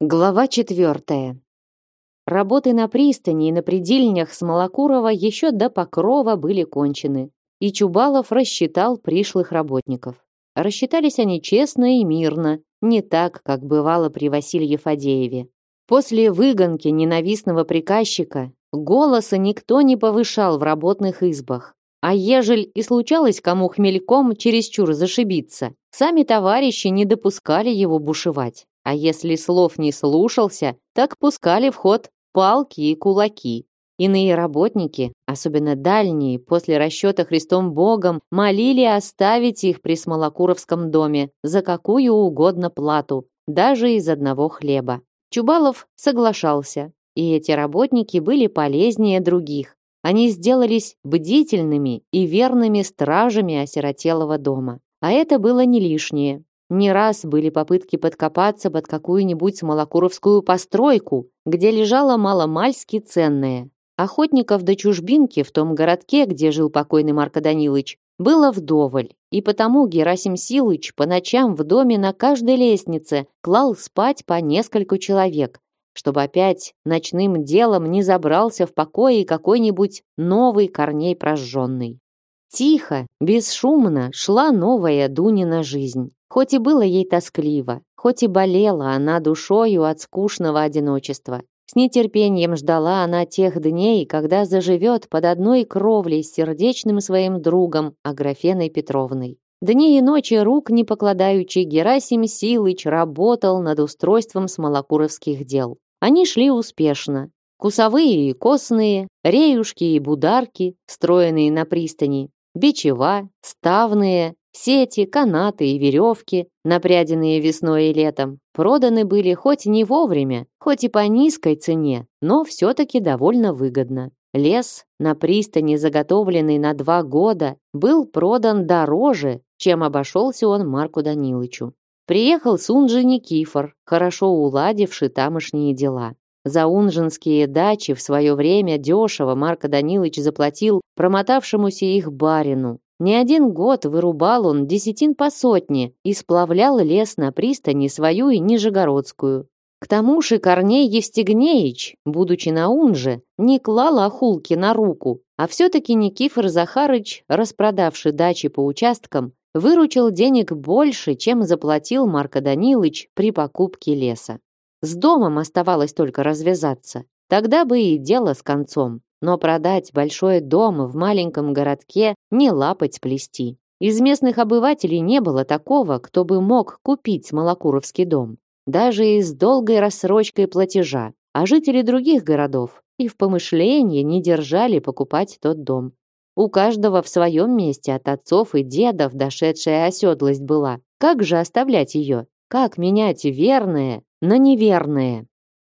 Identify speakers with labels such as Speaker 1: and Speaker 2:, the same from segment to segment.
Speaker 1: Глава четвертая. Работы на пристани и на предельнях Смолокурова еще до покрова были кончены, и Чубалов рассчитал пришлых работников. Рассчитались они честно и мирно, не так, как бывало при Василии Фадееве. После выгонки ненавистного приказчика голоса никто не повышал в работных избах. А ежель и случалось кому хмельком чересчур зашибиться, сами товарищи не допускали его бушевать. А если слов не слушался, так пускали в ход палки и кулаки. Иные работники, особенно дальние, после расчета Христом Богом, молили оставить их при Смолокуровском доме за какую угодно плату, даже из одного хлеба. Чубалов соглашался, и эти работники были полезнее других. Они сделались бдительными и верными стражами осиротелого дома. А это было не лишнее. Не раз были попытки подкопаться под какую-нибудь смолокуровскую постройку, где лежало маломальски ценное. Охотников до чужбинки в том городке, где жил покойный Марко Данилович, было вдоволь, и потому Герасим Силыч по ночам в доме на каждой лестнице клал спать по несколько человек, чтобы опять ночным делом не забрался в покое какой-нибудь новый корней прожженный. Тихо, бесшумно шла новая Дунина жизнь. Хоть и было ей тоскливо, хоть и болела она душою от скучного одиночества. С нетерпением ждала она тех дней, когда заживет под одной кровлей с сердечным своим другом Аграфеной Петровной. Дни и ночи рук не покладающий Герасим Силыч работал над устройством смолокуровских дел. Они шли успешно. Кусовые и косные, реюшки и бударки, строенные на пристани, бичева, ставные, Сети, канаты и веревки, напряденные весной и летом, проданы были хоть не вовремя, хоть и по низкой цене, но все-таки довольно выгодно. Лес, на пристани заготовленный на два года, был продан дороже, чем обошелся он Марку Данилычу. Приехал Сунжи Никифор, хорошо уладивший тамошние дела. За унжинские дачи в свое время дешево Марко Данилович заплатил промотавшемуся их барину, не один год вырубал он десятин по сотне и сплавлял лес на пристани свою и Нижегородскую. К тому же Корней Евстигнеич, будучи на Унже, не клал охулки на руку, а все-таки Никифор Захарыч, распродавший дачи по участкам, выручил денег больше, чем заплатил Марко Данилыч при покупке леса. С домом оставалось только развязаться. Тогда бы и дело с концом. Но продать большой дом в маленьком городке не лапать плести. Из местных обывателей не было такого, кто бы мог купить Малокуровский дом. Даже и с долгой рассрочкой платежа. А жители других городов и в помышлении не держали покупать тот дом. У каждого в своем месте от отцов и дедов дошедшая оседлость была. Как же оставлять ее? Как менять верное на неверное?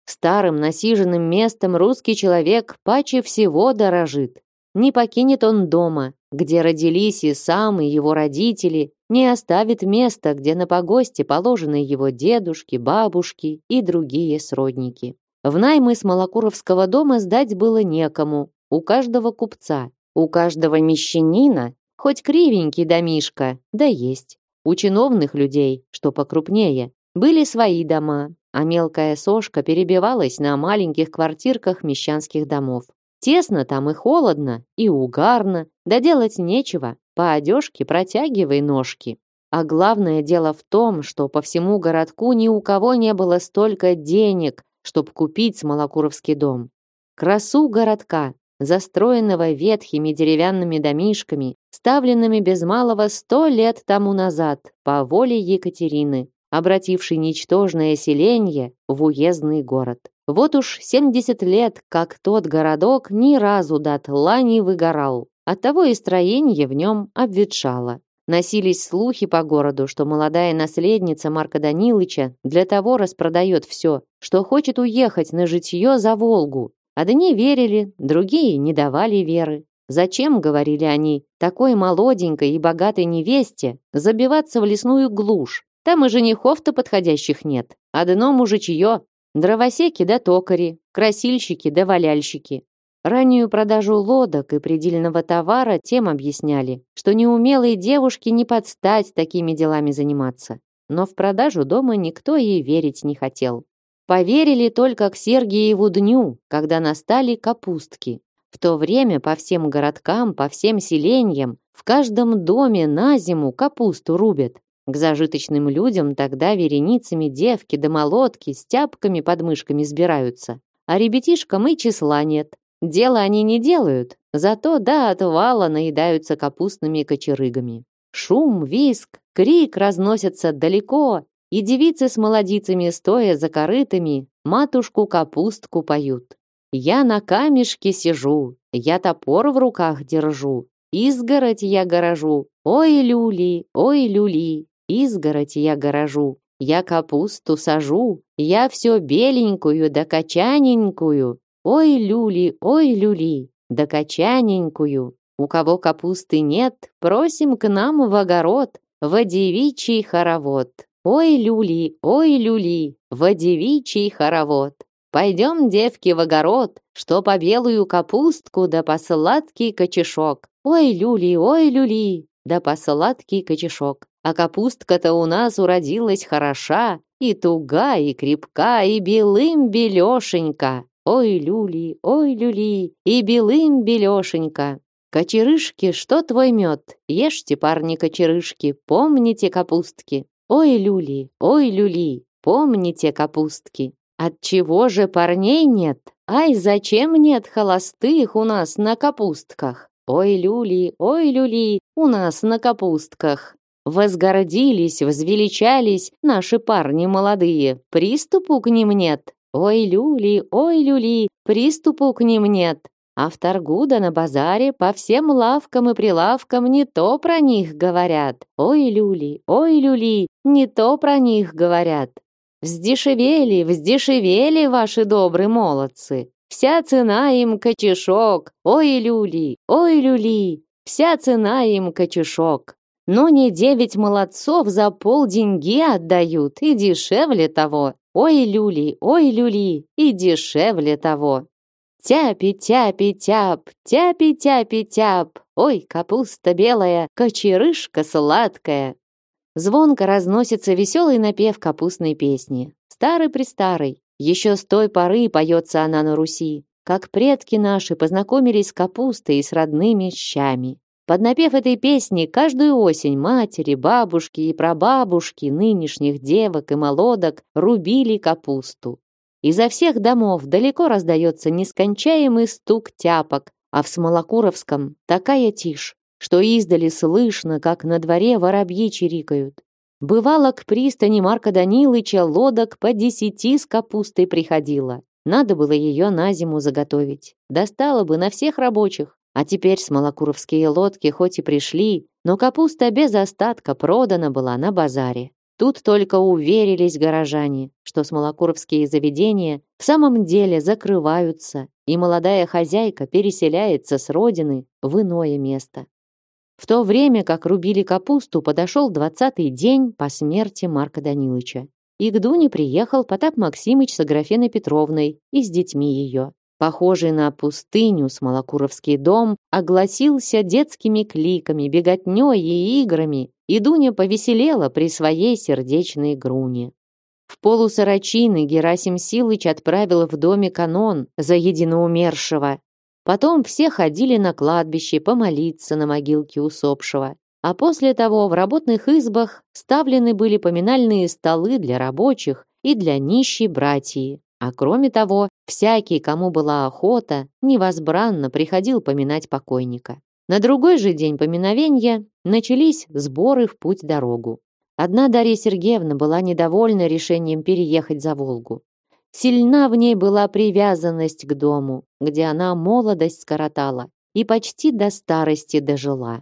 Speaker 1: Старым насиженным местом русский человек паче всего дорожит. Не покинет он дома, где родились и сам, и его родители, не оставит места, где на погосте положены его дедушки, бабушки и другие сродники. В наймы с Малокуровского дома сдать было некому, у каждого купца, у каждого мещанина, хоть кривенький домишка, да есть. У чиновных людей, что покрупнее, были свои дома, а мелкая сошка перебивалась на маленьких квартирках мещанских домов. Тесно там и холодно, и угарно, да делать нечего, по одежке протягивай ножки. А главное дело в том, что по всему городку ни у кого не было столько денег, чтобы купить Смолокуровский дом. Красу городка, застроенного ветхими деревянными домишками, ставленными без малого сто лет тому назад по воле Екатерины, обративший ничтожное селение в уездный город. Вот уж 70 лет, как тот городок ни разу дотла не выгорал. Оттого и строение в нем обветшало. Носились слухи по городу, что молодая наследница Марка Данилыча для того распродает все, что хочет уехать на житье за Волгу. Одни верили, другие не давали веры. Зачем, говорили они, такой молоденькой и богатой невесте забиваться в лесную глушь, там и женихов-то подходящих нет. Одно мужичье. Дровосеки да токари, красильщики да валяльщики. Раннюю продажу лодок и предельного товара тем объясняли, что неумелые девушки не подстать такими делами заниматься. Но в продажу дома никто ей верить не хотел. Поверили только к Сергиеву дню, когда настали капустки. В то время по всем городкам, по всем селениям, в каждом доме на зиму капусту рубят. К зажиточным людям тогда вереницами девки да молотки с тяпками под мышками сбираются. А ребятишкам и числа нет. Дело они не делают, зато до отвала наедаются капустными кочерыгами. Шум, виск, крик разносятся далеко, и девицы с молодицами, стоя за корытами, матушку-капустку поют. Я на камешке сижу, я топор в руках держу, изгородь я горожу, ой, люли, ой, люли, изгородь я горожу, я капусту сажу, я все беленькую да качаненькую, ой, люли, ой, люли, да качаненькую. У кого капусты нет, просим к нам в огород, в девичий хоровод. Ой, люли, ой, люли, в девичий хоровод. Пойдем, девки, в огород, что по белую капустку да по сладкий кочешок. Ой, люли, ой, люли, да по сладкий кочешок. А капустка-то у нас уродилась хороша, и туга, и крепка, и белым белешенька. Ой, люли, ой, люли, и белым белешенька. Кочерышки, что твой мед? Ешьте, парни, кочерышки, помните капустки. Ой, люли, ой, люли, помните капустки. От чего же парней нет? Ай, зачем нет холостых у нас на капустках? Ой, люли, ой, люли, у нас на капустках. Возгордились, возвеличались наши парни молодые. Приступу к ним нет. Ой, люли, ой, люли, приступу к ним нет. А в торгу да на базаре по всем лавкам и прилавкам не то про них говорят. Ой, люли, ой, люли, не то про них говорят. Вздешевели, вздешевели ваши добрые молодцы. Вся цена им кочешок. Ой, люли, ой, люли, вся цена им кочешок. Но не девять молодцов за полденьги отдают, и дешевле того. Ой, люли, ой, люли, и дешевле того. Тяпи-тяпи-тяп, тяпи-тяпи-тяп. Ой, капуста белая, кочерышка сладкая. Звонко разносится веселый напев капустной песни. Старый-престарый. Еще с той поры поется она на Руси, как предки наши познакомились с капустой и с родными щами. Под напев этой песни каждую осень матери, бабушки и прабабушки нынешних девок и молодок рубили капусту. Изо всех домов далеко раздается нескончаемый стук тяпок, а в Смолокуровском такая тишь, что издали слышно, как на дворе воробьи чирикают. Бывало, к пристани Марка Данилыча лодок по десяти с капустой приходило. Надо было ее на зиму заготовить. Достало бы на всех рабочих. А теперь смолокуровские лодки хоть и пришли, но капуста без остатка продана была на базаре. Тут только уверились горожане, что смолокуровские заведения в самом деле закрываются, и молодая хозяйка переселяется с родины в иное место. В то время, как рубили капусту, подошел двадцатый день по смерти Марка Данилыча. И к Дуне приехал Потап Максимыч с Аграфеной Петровной и с детьми ее. Похожий на пустыню Смолокуровский дом огласился детскими кликами, беготней и играми, и Дуня повеселела при своей сердечной груне. В полусорочины Герасим Силыч отправил в доме канон за единоумершего Потом все ходили на кладбище помолиться на могилке усопшего. А после того в работных избах ставлены были поминальные столы для рабочих и для нищей братьи. А кроме того, всякий, кому была охота, невозбранно приходил поминать покойника. На другой же день поминовения начались сборы в путь-дорогу. Одна Дарья Сергеевна была недовольна решением переехать за Волгу. Сильна в ней была привязанность к дому, где она молодость скоротала и почти до старости дожила.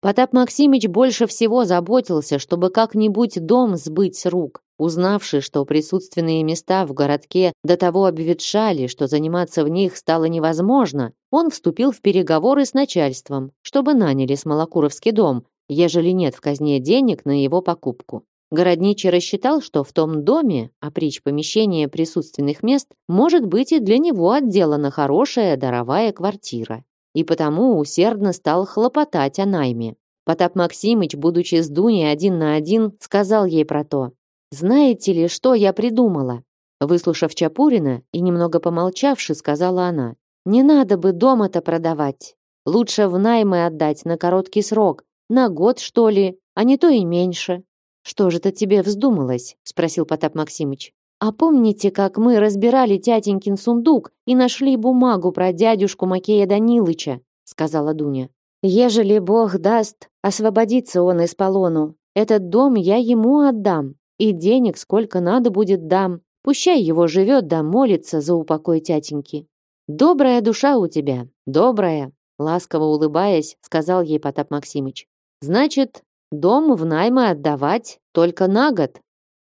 Speaker 1: Потап Максимыч больше всего заботился, чтобы как-нибудь дом сбыть с рук. Узнавши, что присутственные места в городке до того обветшали, что заниматься в них стало невозможно, он вступил в переговоры с начальством, чтобы наняли Смолокуровский дом, ежели нет в казне денег на его покупку. Городничий рассчитал, что в том доме, опричь помещения присутственных мест, может быть и для него отделана хорошая даровая квартира. И потому усердно стал хлопотать о найме. Потап Максимыч, будучи с Дуней один на один, сказал ей про то. «Знаете ли, что я придумала? Выслушав Чапурина и немного помолчавши, сказала она, «Не надо бы дома-то продавать. Лучше в наймы отдать на короткий срок, на год, что ли, а не то и меньше». «Что же это тебе вздумалось?» — спросил Потап Максимыч. «А помните, как мы разбирали тятенькин сундук и нашли бумагу про дядюшку Макея Данилыча?» — сказала Дуня. «Ежели Бог даст, освободиться он из полону. Этот дом я ему отдам, и денег сколько надо будет дам. Пущай его живет да молится за упокой тятеньки. Добрая душа у тебя, добрая, ласково улыбаясь, сказал ей Потап Максимыч. Значит, дом в наймы отдавать только на год.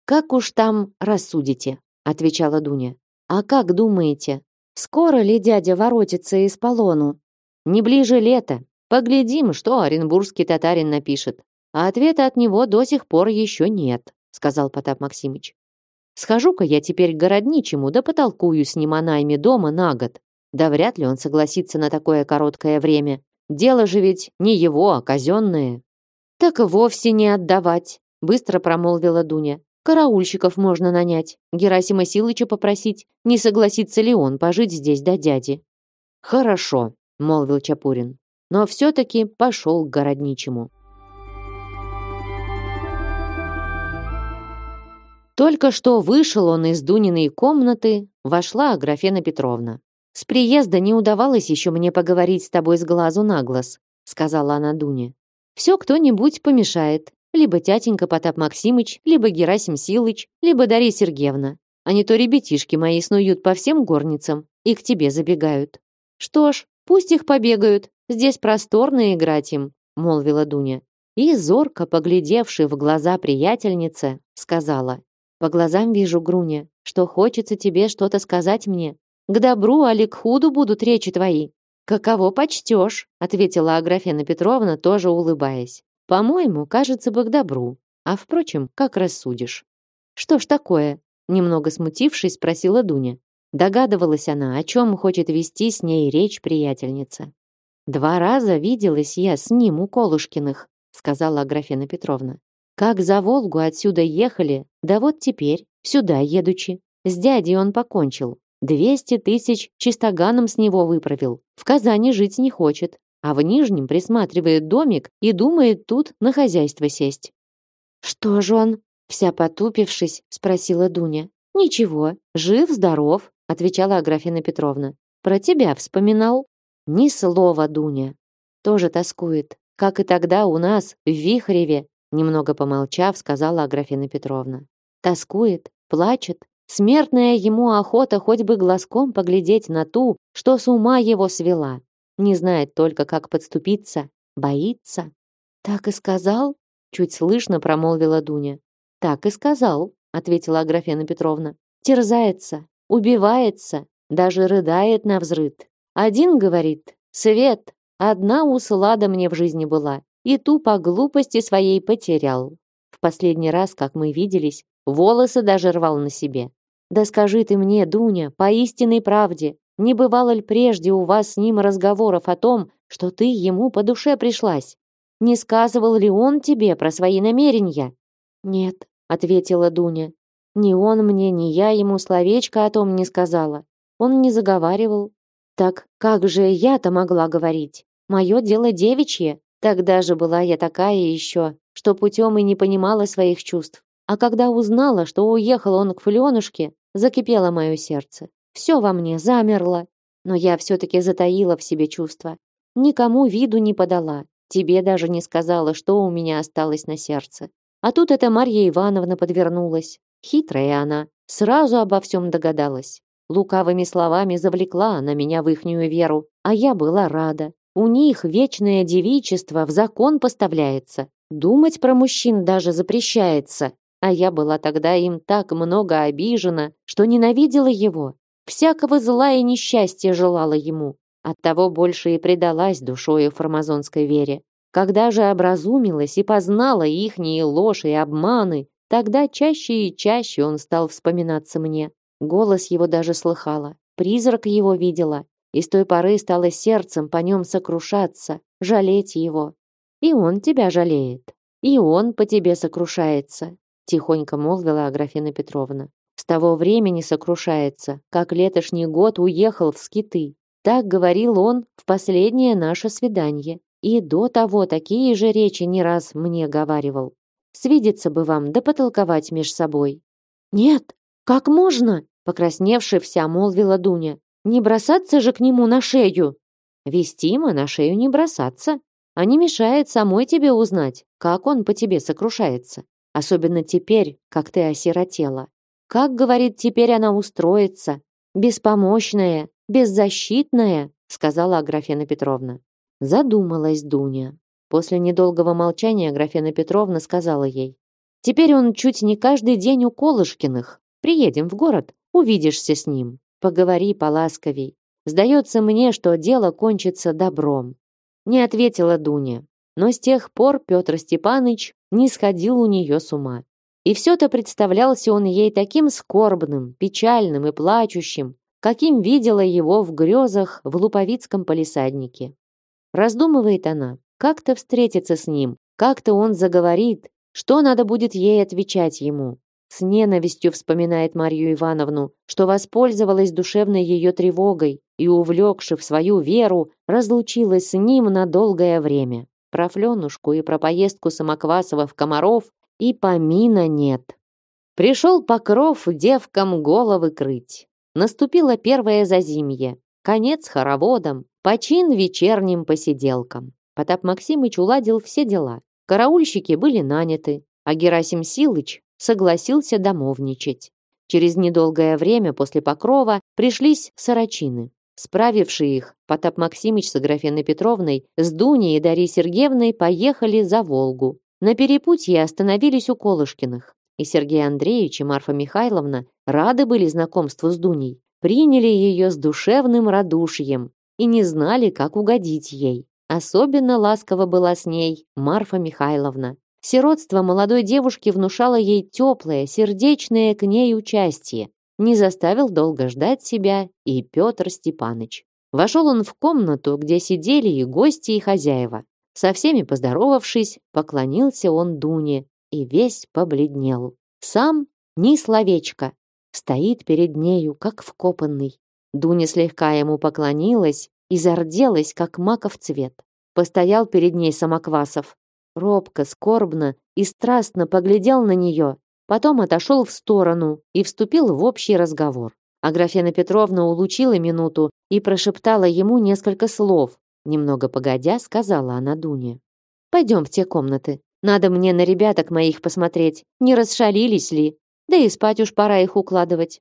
Speaker 1: Как уж там рассудите, отвечала Дуня. А как думаете, скоро ли дядя воротится из полону? Не ближе лета. Поглядим, что оренбургский татарин напишет. А ответа от него до сих пор еще нет, сказал Потап Максимыч. Схожу-ка я теперь к городничему, да потолкую с ним о найме дома на год. Да вряд ли он согласится на такое короткое время. Дело же ведь не его, а казенное. Так и вовсе не отдавать, быстро промолвила Дуня. Караульщиков можно нанять, Герасима Силыча попросить, не согласится ли он пожить здесь до дяди. Хорошо, молвил Чапурин, но все-таки пошел к городничему. Только что вышел он из Дуниной комнаты, вошла Аграфена Петровна. «С приезда не удавалось еще мне поговорить с тобой с глазу на глаз», сказала она Дуне. «Все кто-нибудь помешает. Либо тятенька Потап Максимыч, либо Герасим Силыч, либо Дарья Сергеевна. А не то ребятишки мои снуют по всем горницам и к тебе забегают». «Что ж, пусть их побегают. Здесь просторно играть им», молвила Дуня. И, зорко поглядевши в глаза приятельнице, сказала, по глазам вижу, Груня, что хочется тебе что-то сказать мне. К добру, али к худу будут речи твои. Каково почтешь, ответила Аграфена Петровна, тоже улыбаясь. По-моему, кажется бы к добру. А впрочем, как рассудишь. Что ж такое? Немного смутившись, спросила Дуня. Догадывалась она, о чем хочет вести с ней речь приятельница. «Два раза виделась я с ним у Колушкиных», сказала Аграфена Петровна. Как за Волгу отсюда ехали, да вот теперь, сюда едучи. С дядей он покончил. Двести тысяч чистоганом с него выправил. В Казани жить не хочет. А в Нижнем присматривает домик и думает тут на хозяйство сесть. «Что же он?» Вся потупившись, спросила Дуня. «Ничего, жив-здоров», отвечала Аграфена Петровна. «Про тебя вспоминал?» «Ни слова, Дуня. Тоже тоскует, как и тогда у нас, в Вихреве, Немного помолчав, сказала Аграфена Петровна. Тоскует, плачет. Смертная ему охота хоть бы глазком поглядеть на ту, что с ума его свела. Не знает только, как подступиться. Боится. Так и сказал? Чуть слышно промолвила Дуня. Так и сказал, ответила Аграфена Петровна. Терзается, убивается, даже рыдает на взрыд. Один говорит, Свет, одна услада мне в жизни была и ту по глупости своей потерял. В последний раз, как мы виделись, волосы даже рвал на себе. Да скажи ты мне, Дуня, по истинной правде, не бывало ли прежде у вас с ним разговоров о том, что ты ему по душе пришлась? Не сказывал ли он тебе про свои намерения? Нет, ответила Дуня. Ни он мне, ни я ему словечко о том не сказала. Он не заговаривал. Так как же я-то могла говорить? Мое дело девичье, Тогда же была я такая еще, что путем и не понимала своих чувств. А когда узнала, что уехал он к Фленушке, закипело мое сердце. Все во мне замерло. Но я все-таки затаила в себе чувства. Никому виду не подала. Тебе даже не сказала, что у меня осталось на сердце. А тут эта Марья Ивановна подвернулась. Хитрая она. Сразу обо всем догадалась. Лукавыми словами завлекла она меня в ихнюю веру. А я была рада. У них вечное девичество в закон поставляется. Думать про мужчин даже запрещается. А я была тогда им так много обижена, что ненавидела его. Всякого зла и несчастья желала ему. Оттого больше и предалась душою формазонской вере. Когда же образумилась и познала ихние ложь и обманы, тогда чаще и чаще он стал вспоминаться мне. Голос его даже слыхала, призрак его видела, и с той поры стало сердцем по нем сокрушаться, жалеть его. И он тебя жалеет, и он по тебе сокрушается, тихонько молвила Аграфена Петровна. С того времени сокрушается, как летошний год уехал в скиты. Так говорил он в последнее наше свидание. И до того такие же речи не раз мне говаривал. Свидеться бы вам, да потолковать меж собой. Нет, как можно? Покрасневши вся, молвила Дуня. Не бросаться же к нему на шею. Вестимо на шею не бросаться, а не мешает самой тебе узнать, как он по тебе сокрушается. Особенно теперь, как ты осиротела. Как, говорит, теперь она устроится? Беспомощная, беззащитная, сказала Аграфена Петровна. Задумалась Дуня. После недолгого молчания Аграфена Петровна сказала ей. «Теперь он чуть не каждый день у Колышкиных. Приедем в город, увидишься с ним. Поговори поласковей. Сдается мне, что дело кончится добром». Не ответила Дуня. Но с тех пор Петр Степаныч не сходил у нее с ума. И все-то представлялся он ей таким скорбным, печальным и плачущим, каким видела его в грезах в Луповицком полисаднике. Раздумывает она, как-то встретиться с ним, как-то он заговорит, что надо будет ей отвечать ему. С ненавистью вспоминает Марию Ивановну, что воспользовалась душевной ее тревогой и, увлекши в свою веру, разлучилась с ним на долгое время. Про Фленушку и про поездку Самоквасова в Комаров и помина нет. Пришел Покров девкам головы крыть. Наступило первое зазимье, конец хороводам, почин вечерним посиделкам. Потап Максимыч уладил все дела. Караульщики были наняты, а Герасим Силыч согласился домовничать. Через недолгое время после Покрова пришлись сорочины. Справившие их, Потап Максимыч с Аграфеной Петровной, с Дуней и Дарьей Сергеевной поехали за Волгу. На перепутье остановились у Колышкиных. И Сергей Андреевич и Марфа Михайловна рады были знакомству с Дуней, приняли ее с душевным радушием и не знали, как угодить ей. Особенно ласково была с ней Марфа Михайловна. Сиротство молодой девушки внушало ей теплое, сердечное к ней участие. Не заставил долго ждать себя и Петр Степаныч. Вошел он в комнату, где сидели и гости, и хозяева. Со всеми поздоровавшись, поклонился он Дуне и весь побледнел. Сам ни словечко. Стоит перед нею, как вкопанный. Дуня слегка ему поклонилась и зарделась, как маков цвет. Постоял перед ней Самоквасов. Робко, скорбно и страстно поглядел на нее, потом отошел в сторону и вступил в общий разговор. Аграфена Петровна улучила минуту и прошептала ему несколько слов. Немного погодя, сказала она Дуне. «Пойдем в те комнаты. Надо мне на ребяток моих посмотреть, не расшалились ли. Да и спать уж пора их укладывать».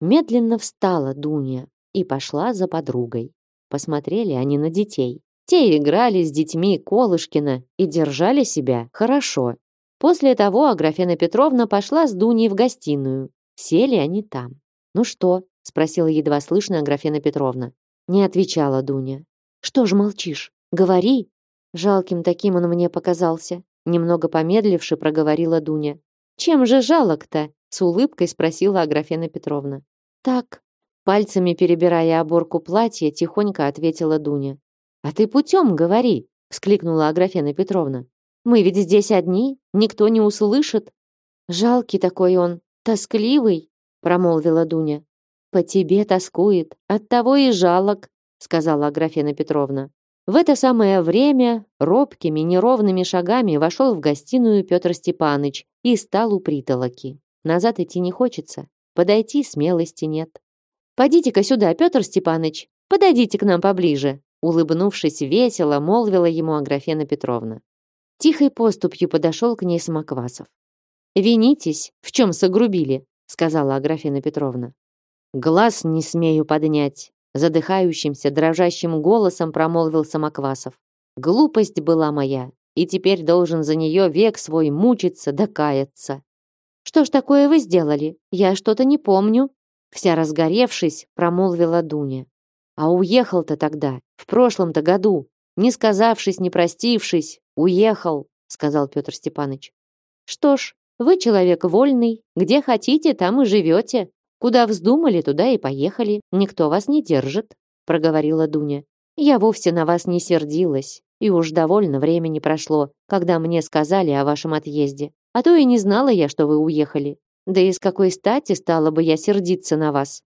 Speaker 1: Медленно встала Дуня и пошла за подругой. Посмотрели они на детей. Те играли с детьми Колышкина и держали себя хорошо. После того Аграфена Петровна пошла с Дуней в гостиную. Сели они там. «Ну что?» — спросила едва слышно Аграфена Петровна. Не отвечала Дуня. «Что ж молчишь? Говори!» Жалким таким он мне показался. Немного помедливши проговорила Дуня. «Чем же жалок-то?» — с улыбкой спросила Аграфена Петровна. «Так, Пальцами перебирая оборку платья, тихонько ответила Дуня. «А ты путем говори!» — вскликнула Аграфена Петровна. «Мы ведь здесь одни, никто не услышит». «Жалкий такой он, тоскливый», — промолвила Дуня. «По тебе тоскует, оттого и жалок», — сказала Аграфена Петровна. В это самое время робкими неровными шагами вошел в гостиную Петр Степаныч и стал у притолоки. Назад идти не хочется, подойти смелости нет. «Подите-ка сюда, Петр Степаныч, подойдите к нам поближе», улыбнувшись весело, молвила ему Аграфена Петровна. Тихой поступью подошел к ней Самоквасов. «Винитесь, в чем согрубили», сказала Аграфена Петровна. «Глаз не смею поднять», задыхающимся, дрожащим голосом промолвил Самоквасов. «Глупость была моя, и теперь должен за нее век свой мучиться да каяться». «Что ж такое вы сделали? Я что-то не помню», Вся разгоревшись, промолвила Дуня. А уехал-то тогда, в прошлом-то году, не сказавшись, не простившись, уехал, сказал Петр Степанович. Что ж, вы человек вольный, где хотите, там и живете. Куда вздумали, туда и поехали, никто вас не держит, проговорила Дуня. Я вовсе на вас не сердилась, и уж довольно времени прошло, когда мне сказали о вашем отъезде. А то и не знала я, что вы уехали. Да и с какой стати стала бы я сердиться на вас?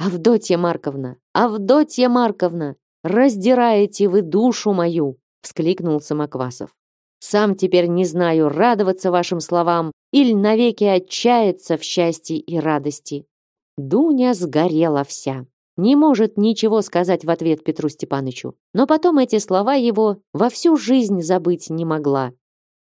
Speaker 1: Авдотья Марковна, Авдотья Марковна, раздираете вы душу мою, вскликнул Самоквасов. Сам теперь не знаю, радоваться вашим словам или навеки отчаяться в счастье и радости. Дуня сгорела вся. Не может ничего сказать в ответ Петру Степанычу. Но потом эти слова его во всю жизнь забыть не могла.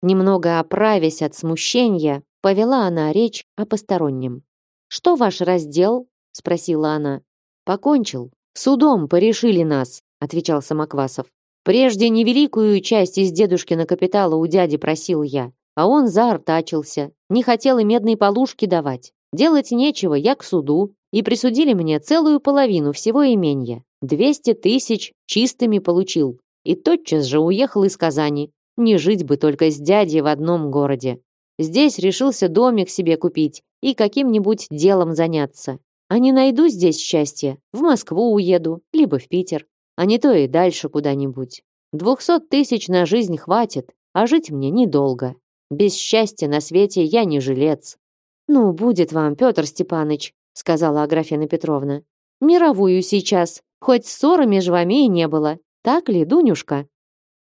Speaker 1: Немного оправясь от смущения, повела она речь о постороннем. «Что ваш раздел?» — спросила она. «Покончил. Судом порешили нас», — отвечал Самоквасов. «Прежде невеликую часть из дедушкина капитала у дяди просил я, а он заортачился, не хотел и медной полушки давать. Делать нечего, я к суду, и присудили мне целую половину всего имения. Двести тысяч чистыми получил. И тотчас же уехал из Казани. Не жить бы только с дядей в одном городе. Здесь решился домик себе купить и каким-нибудь делом заняться. А не найду здесь счастья, в Москву уеду, либо в Питер. А не то и дальше куда-нибудь. Двухсот тысяч на жизнь хватит, а жить мне недолго. Без счастья на свете я не жилец. «Ну, будет вам, Петр Степаныч», — сказала Аграфена Петровна. «Мировую сейчас, хоть ссоры между вами и не было. Так ли, Дунюшка?»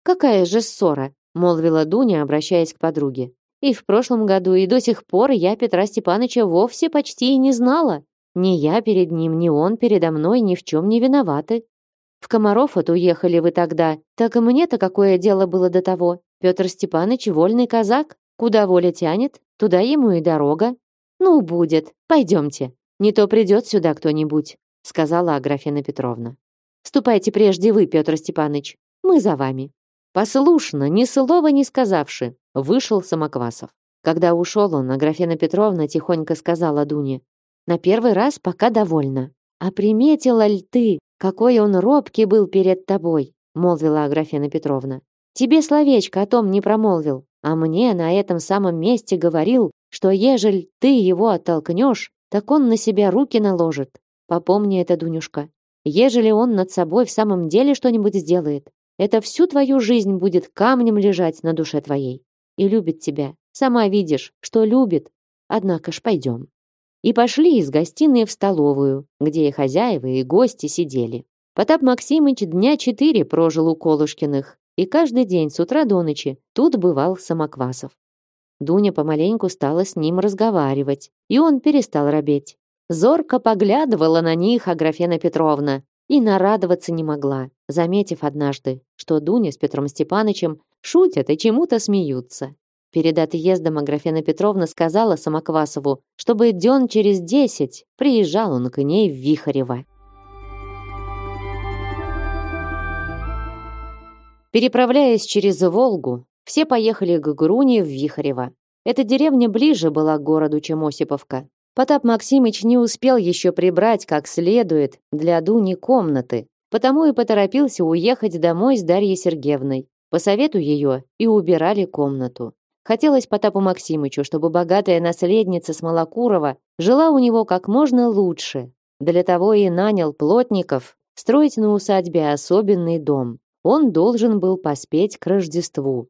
Speaker 1: «Какая же ссора?» — молвила Дуня, обращаясь к подруге. «И в прошлом году, и до сих пор я Петра Степаныча вовсе почти и не знала. Ни я перед ним, ни он передо мной ни в чем не виноваты. В Комаров от уехали вы тогда, так и мне-то какое дело было до того. Петр Степаныч вольный казак, куда воля тянет, туда ему и дорога. «Ну, будет. Пойдемте. Не то придет сюда кто-нибудь», сказала Аграфена Петровна. «Ступайте прежде вы, Петр Степаныч. Мы за вами». Послушно, ни слова не сказавши, вышел Самоквасов. Когда ушел он, Аграфена Петровна тихонько сказала Дуне, «На первый раз пока довольна. А приметила ли ты, какой он робкий был перед тобой?» молвила Аграфена Петровна. «Тебе словечко о том не промолвил, а мне на этом самом месте говорил, что ежель ты его оттолкнешь, так он на себя руки наложит. Попомни это, Дунюшка. Ежели он над собой в самом деле что-нибудь сделает, это всю твою жизнь будет камнем лежать на душе твоей. И любит тебя. Сама видишь, что любит. Однако ж пойдем. И пошли из гостиной в столовую, где и хозяева, и гости сидели. Потап Максимыч дня четыре прожил у Колышкиных, и каждый день с утра до ночи тут бывал Самоквасов. Дуня помаленьку стала с ним разговаривать, и он перестал робеть. Зорко поглядывала на них Аграфена Петровна и нарадоваться не могла, заметив однажды, что Дуня с Петром Степанычем шутят и чему-то смеются. Перед отъездом Аграфена Петровна сказала Самоквасову, чтобы дён через десять приезжал он к ней в Вихарево. Переправляясь через Волгу, все поехали к Груне в Вихарево. Эта деревня ближе была к городу, чем Осиповка. Потап Максимыч не успел еще прибрать как следует для Дуни комнаты, потому и поторопился уехать домой с Дарьей Сергеевной. По совету ее и убирали комнату. Хотелось Потапу Максимычу, чтобы богатая наследница Смолокурова жила у него как можно лучше. Для того и нанял плотников строить на усадьбе особенный дом. Он должен был поспеть к Рождеству.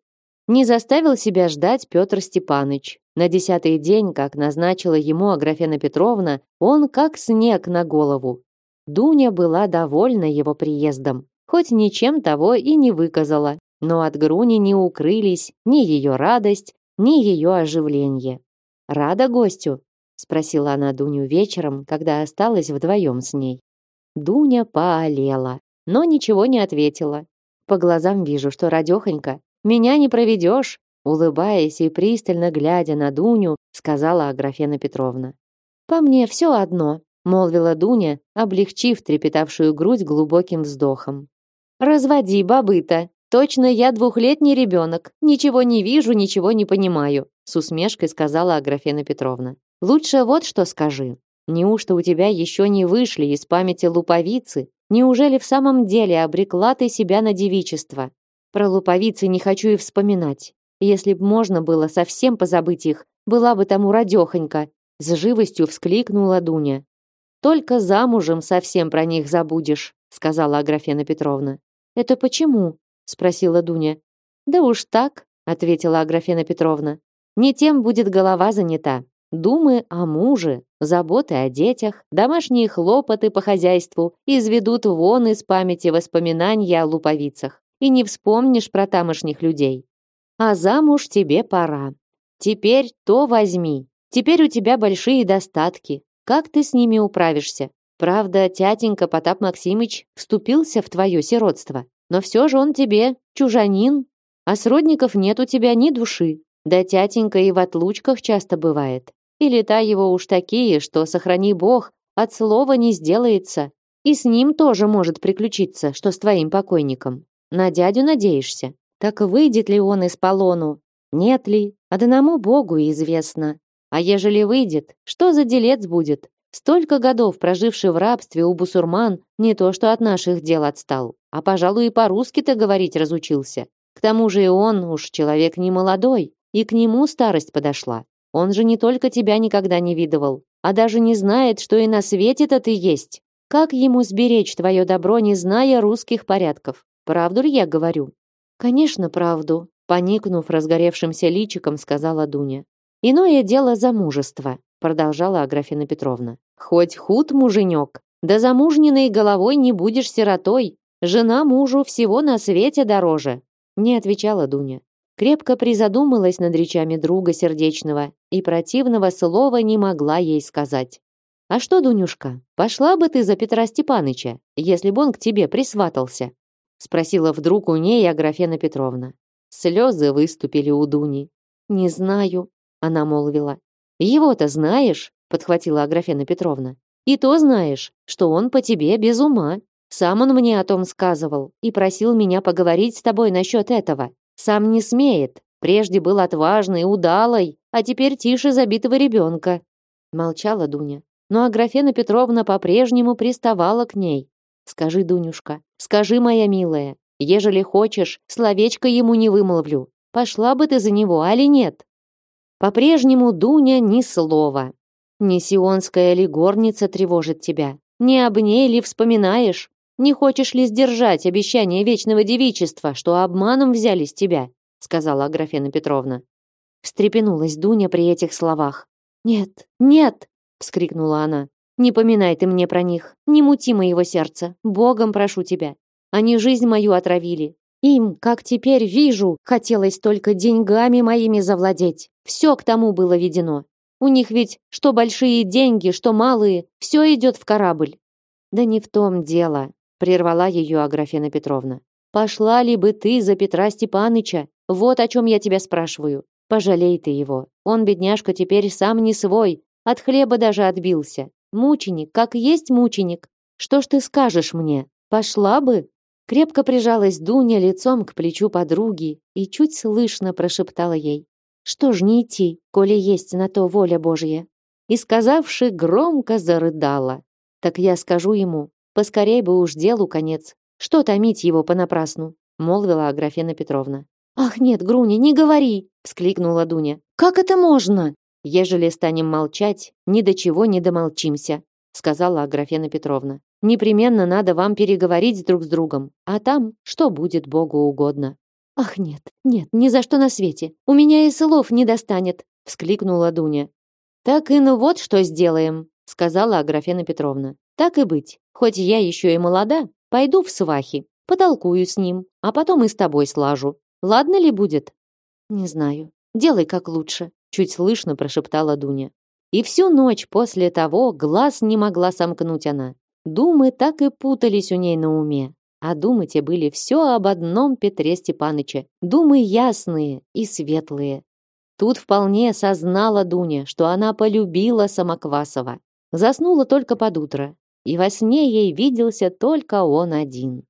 Speaker 1: Не заставил себя ждать Петр Степаныч. На десятый день, как назначила ему Аграфена Петровна, он как снег на голову. Дуня была довольна его приездом, хоть ничем того и не выказала, но от Груни не укрылись ни ее радость, ни ее оживление. «Рада гостю?» — спросила она Дуню вечером, когда осталась вдвоем с ней. Дуня поолела, но ничего не ответила. По глазам вижу, что радехонька меня не проведешь, улыбаясь и пристально глядя на Дуню, сказала Аграфена Петровна. По мне все одно, молвила Дуня, облегчив трепетавшую грудь глубоким вздохом. Разводи, бабыта. Точно я двухлетний ребенок. Ничего не вижу, ничего не понимаю, с усмешкой сказала Аграфена Петровна. Лучше вот что скажи. Неужто у тебя еще не вышли из памяти луповицы? Неужели в самом деле обрекла ты себя на девичество? Про луповицы не хочу и вспоминать. Если б можно было совсем позабыть их, была бы тому радехонька, с живостью вскликнула Дуня. Только замужем совсем про них забудешь, сказала Аграфена Петровна. Это почему? Спросила Дуня. Да уж так, ответила Аграфена Петровна. Не тем будет голова занята. Думы о муже, заботы о детях, домашние хлопоты по хозяйству изведут вон из памяти воспоминания о луповицах. И не вспомнишь про тамошних людей. А замуж тебе пора. Теперь то возьми. Теперь у тебя большие достатки. Как ты с ними управишься? Правда, тятенька Потап Максимыч вступился в твое сиротство. Но все же он тебе чужанин. А сродников нет у тебя ни души. Да тятенька и в отлучках часто бывает. И лета его уж такие, что, сохрани бог, от слова не сделается. И с ним тоже может приключиться, что с твоим покойником. На дядю надеешься. Так выйдет ли он из полону? Нет ли? Одному богу известно. А ежели выйдет, что за делец будет? Столько годов проживший в рабстве у бусурман, не то что от наших дел отстал, а, пожалуй, и по-русски-то говорить разучился. К тому же и он уж человек не молодой, и к нему старость подошла. Он же не только тебя никогда не видывал, а даже не знает, что и на свете-то ты есть. Как ему сберечь твое добро, не зная русских порядков? Правду ли я говорю? Конечно, правду, поникнув разгоревшимся личиком, сказала Дуня. Иное дело замужество, продолжала Аграфена Петровна. Хоть худ муженек, да замужниной головой не будешь сиротой. Жена мужу всего на свете дороже. Не отвечала Дуня крепко призадумалась над речами друга сердечного и противного слова не могла ей сказать. «А что, Дунюшка, пошла бы ты за Петра Степаныча, если бы он к тебе присватался?» спросила вдруг у ней Аграфена Петровна. Слезы выступили у Дуни. «Не знаю», — она молвила. «Его-то знаешь?» — подхватила Аграфена Петровна. «И то знаешь, что он по тебе без ума. Сам он мне о том сказывал и просил меня поговорить с тобой насчет этого. Сам не смеет. Прежде был отважный, удалой, а теперь тише забитого ребенка. Молчала Дуня. Но Аграфена Петровна по-прежнему приставала к ней. Скажи, Дунюшка, скажи, моя милая, ежели хочешь, словечко ему не вымолвлю. Пошла бы ты за него, али нет? По-прежнему Дуня ни слова. Не сионская ли горница тревожит тебя? Не об ней ли вспоминаешь? Не хочешь ли сдержать обещание вечного девичества, что обманом взяли с тебя?» сказала Аграфена Петровна. Встрепенулась Дуня при этих словах. «Нет, нет!» вскрикнула она. «Не поминай ты мне про них, не мути моего сердца, Богом прошу тебя. Они жизнь мою отравили. Им, как теперь вижу, хотелось только деньгами моими завладеть. Все к тому было ведено. У них ведь что большие деньги, что малые, все идет в корабль. Да не в том дело прервала ее Аграфена Петровна. Пошла ли бы ты за Петра Степаныча? Вот о чем я тебя спрашиваю. Пожалей ты его. Он, бедняжка, теперь сам не свой, от хлеба даже отбился. Мученик, как есть мученик. Что ж ты скажешь мне? Пошла бы? Крепко прижалась Дуня лицом к плечу подруги и чуть слышно прошептала ей: "Что ж не идти, коли есть на то воля Божья?" И сказавши, громко зарыдала. Так я скажу ему: Поскорей бы уж делу конец. Что томить его понапрасну? молвила Аграфена Петровна. Ах, нет, Груня, не говори, вскликнула Дуня. Как это можно? Ежели станем молчать, ни до чего не домолчимся, сказала Аграфена Петровна. Непременно надо вам переговорить друг с другом, а там что будет Богу угодно. Ах, нет, нет, ни за что на свете. У меня и слов не достанет, вскликнула Дуня. Так и ну вот что сделаем, сказала Аграфена Петровна. Так и быть. Хоть я еще и молода, пойду в свахи, потолкую с ним, а потом и с тобой слажу. Ладно ли будет? Не знаю. Делай как лучше, чуть слышно прошептала Дуня. И всю ночь после того глаз не могла сомкнуть она. Думы так и путались у ней на уме. А думы те были все об одном Петре Степаныче. Думы ясные и светлые. Тут вполне сознала Дуня, что она полюбила Самоквасова. Заснула только под утро, и во сне ей виделся только он один.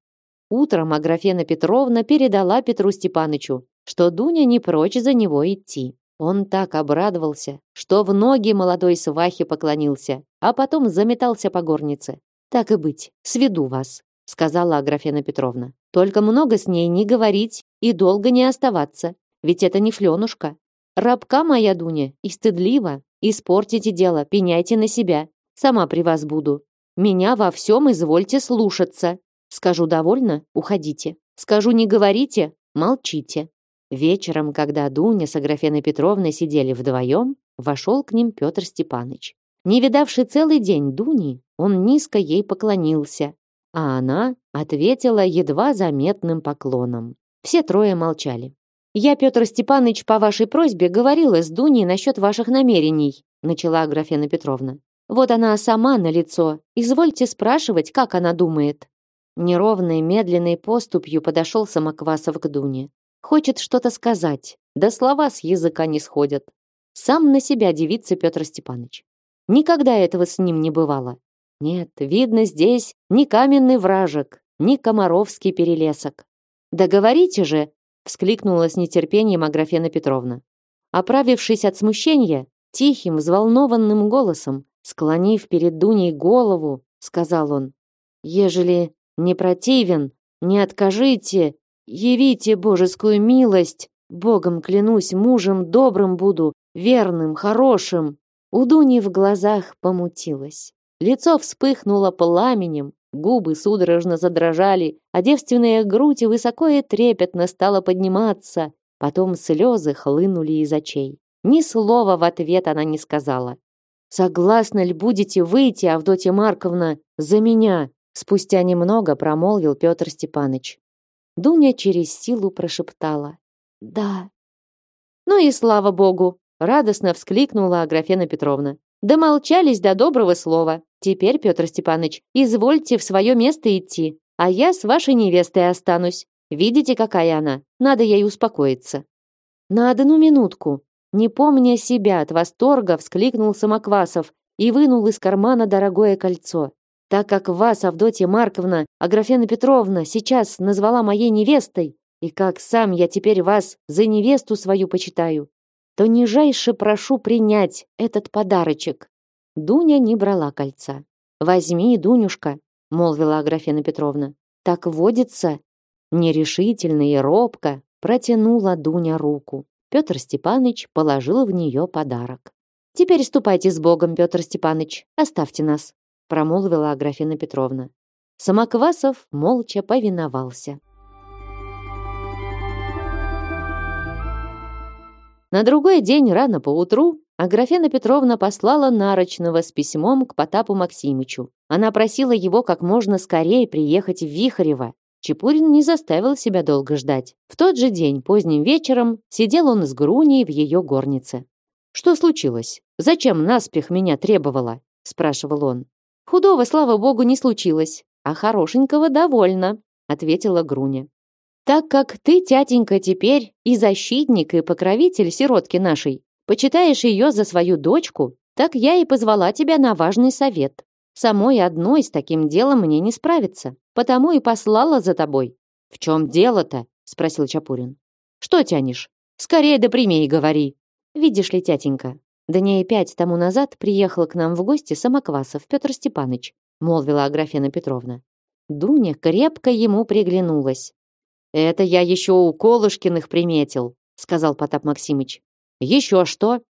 Speaker 1: Утром Аграфена Петровна передала Петру Степанычу, что Дуня не прочь за него идти. Он так обрадовался, что в ноги молодой свахе поклонился, а потом заметался по горнице. «Так и быть, сведу вас», — сказала Аграфена Петровна. «Только много с ней не говорить и долго не оставаться, ведь это не фленушка. Рабка моя Дуня и стыдлива. Испортите дело, пеняйте на себя. Сама при вас буду. Меня во всем извольте слушаться. Скажу довольно, уходите. Скажу не говорите, молчите. Вечером, когда Дуня с Аграфеной Петровной сидели вдвоем, вошел к ним Петр Степаныч. Не видавший целый день Дуни, он низко ей поклонился, а она ответила едва заметным поклоном. Все трое молчали. «Я, Петр Степанович, по вашей просьбе говорила с Дуней насчет ваших намерений», начала Аграфена Петровна. «Вот она сама на лицо. Извольте спрашивать, как она думает». Неровной, медленной поступью подошел Самоквасов к Дуне. Хочет что-то сказать, да слова с языка не сходят. Сам на себя дивится Петр Степанович. Никогда этого с ним не бывало. Нет, видно здесь ни каменный вражек, ни комаровский перелесок. «Да же!» — вскликнула с нетерпением Аграфена Петровна. Оправившись от смущения, тихим, взволнованным голосом, склонив перед Дуней голову, сказал он, «Ежели не противен, не откажите, явите божескую милость, Богом клянусь, мужем добрым буду, верным, хорошим». У Дуни в глазах помутилось. Лицо вспыхнуло пламенем, губы судорожно задрожали, а девственная грудь высоко и трепетно стала подниматься. Потом слезы хлынули из очей. Ни слова в ответ она не сказала. «Согласны ли будете выйти, Авдотья Марковна, за меня?» Спустя немного промолвил Петр Степаныч. Дуня через силу прошептала. «Да». «Ну и слава богу!» Радостно вскликнула Аграфена Петровна. Домолчались до доброго слова. Теперь, Петр Степанович, извольте в свое место идти, а я с вашей невестой останусь. Видите, какая она? Надо ей успокоиться. На одну минутку, не помня себя от восторга, вскликнул Самоквасов и вынул из кармана дорогое кольцо. Так как вас, Авдотья Марковна, Аграфена Петровна, сейчас назвала моей невестой, и как сам я теперь вас за невесту свою почитаю, то нижайше прошу принять этот подарочек». Дуня не брала кольца. «Возьми, Дунюшка», — молвила Аграфена Петровна. «Так водится». Нерешительно и робко протянула Дуня руку. Петр Степаныч положил в нее подарок. «Теперь ступайте с Богом, Петр Степаныч, оставьте нас», промолвила Аграфена Петровна. Самоквасов молча повиновался. На другой день рано поутру Аграфена Петровна послала Нарочного с письмом к Потапу Максимычу. Она просила его как можно скорее приехать в Вихарево. Чепурин не заставил себя долго ждать. В тот же день, поздним вечером, сидел он с Груней в ее горнице. «Что случилось? Зачем наспех меня требовала?» – спрашивал он. «Худого, слава богу, не случилось, а хорошенького довольно», – ответила Груня. Так как ты, тятенька, теперь и защитник, и покровитель сиротки нашей, почитаешь ее за свою дочку, так я и позвала тебя на важный совет. Самой одной с таким делом мне не справиться, потому и послала за тобой. В чем дело-то? спросил Чапурин. Что тянешь? Скорее да прямей говори. Видишь ли, тятенька, дней пять тому назад приехал к нам в гости Самоквасов Петр Степаныч, молвила Аграфена Петровна. Дуня крепко ему приглянулась. «Это я еще у Колышкиных приметил», сказал Потап Максимыч. «Еще что?»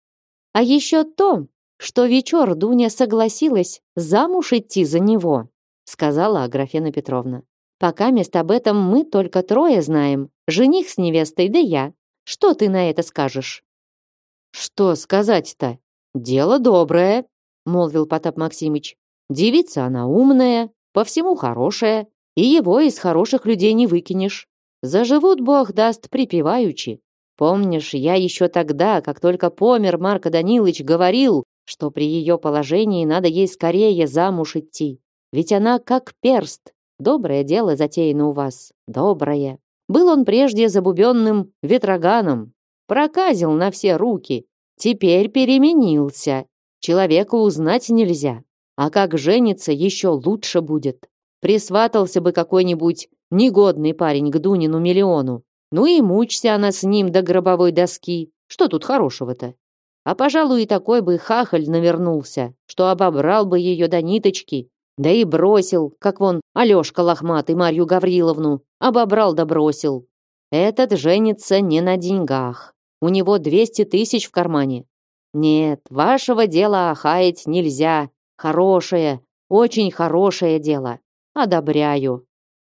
Speaker 1: «А еще то, что вечер Дуня согласилась замуж идти за него», сказала Аграфена Петровна. «Пока мест об этом мы только трое знаем. Жених с невестой, да я. Что ты на это скажешь?» «Что сказать-то? Дело доброе», молвил Потап Максимыч. «Девица она умная, по всему хорошая, и его из хороших людей не выкинешь. Заживут, Бог даст, припеваючи. Помнишь, я еще тогда, как только помер Марко Данилович, говорил, что при ее положении надо ей скорее замуж идти. Ведь она как перст. Доброе дело затеяно у вас. Доброе. Был он прежде забубенным ветроганом. Проказил на все руки. Теперь переменился. Человека узнать нельзя. А как женится, еще лучше будет. Присватался бы какой-нибудь Негодный парень к Дунину миллиону. Ну и мучься она с ним до гробовой доски. Что тут хорошего-то? А, пожалуй, и такой бы хахаль навернулся, что обобрал бы ее до ниточки, да и бросил, как вон Алешка лохматый Марью Гавриловну, обобрал да бросил. Этот женится не на деньгах. У него 200 тысяч в кармане. Нет, вашего дела охаять нельзя. Хорошее, очень хорошее дело. Одобряю.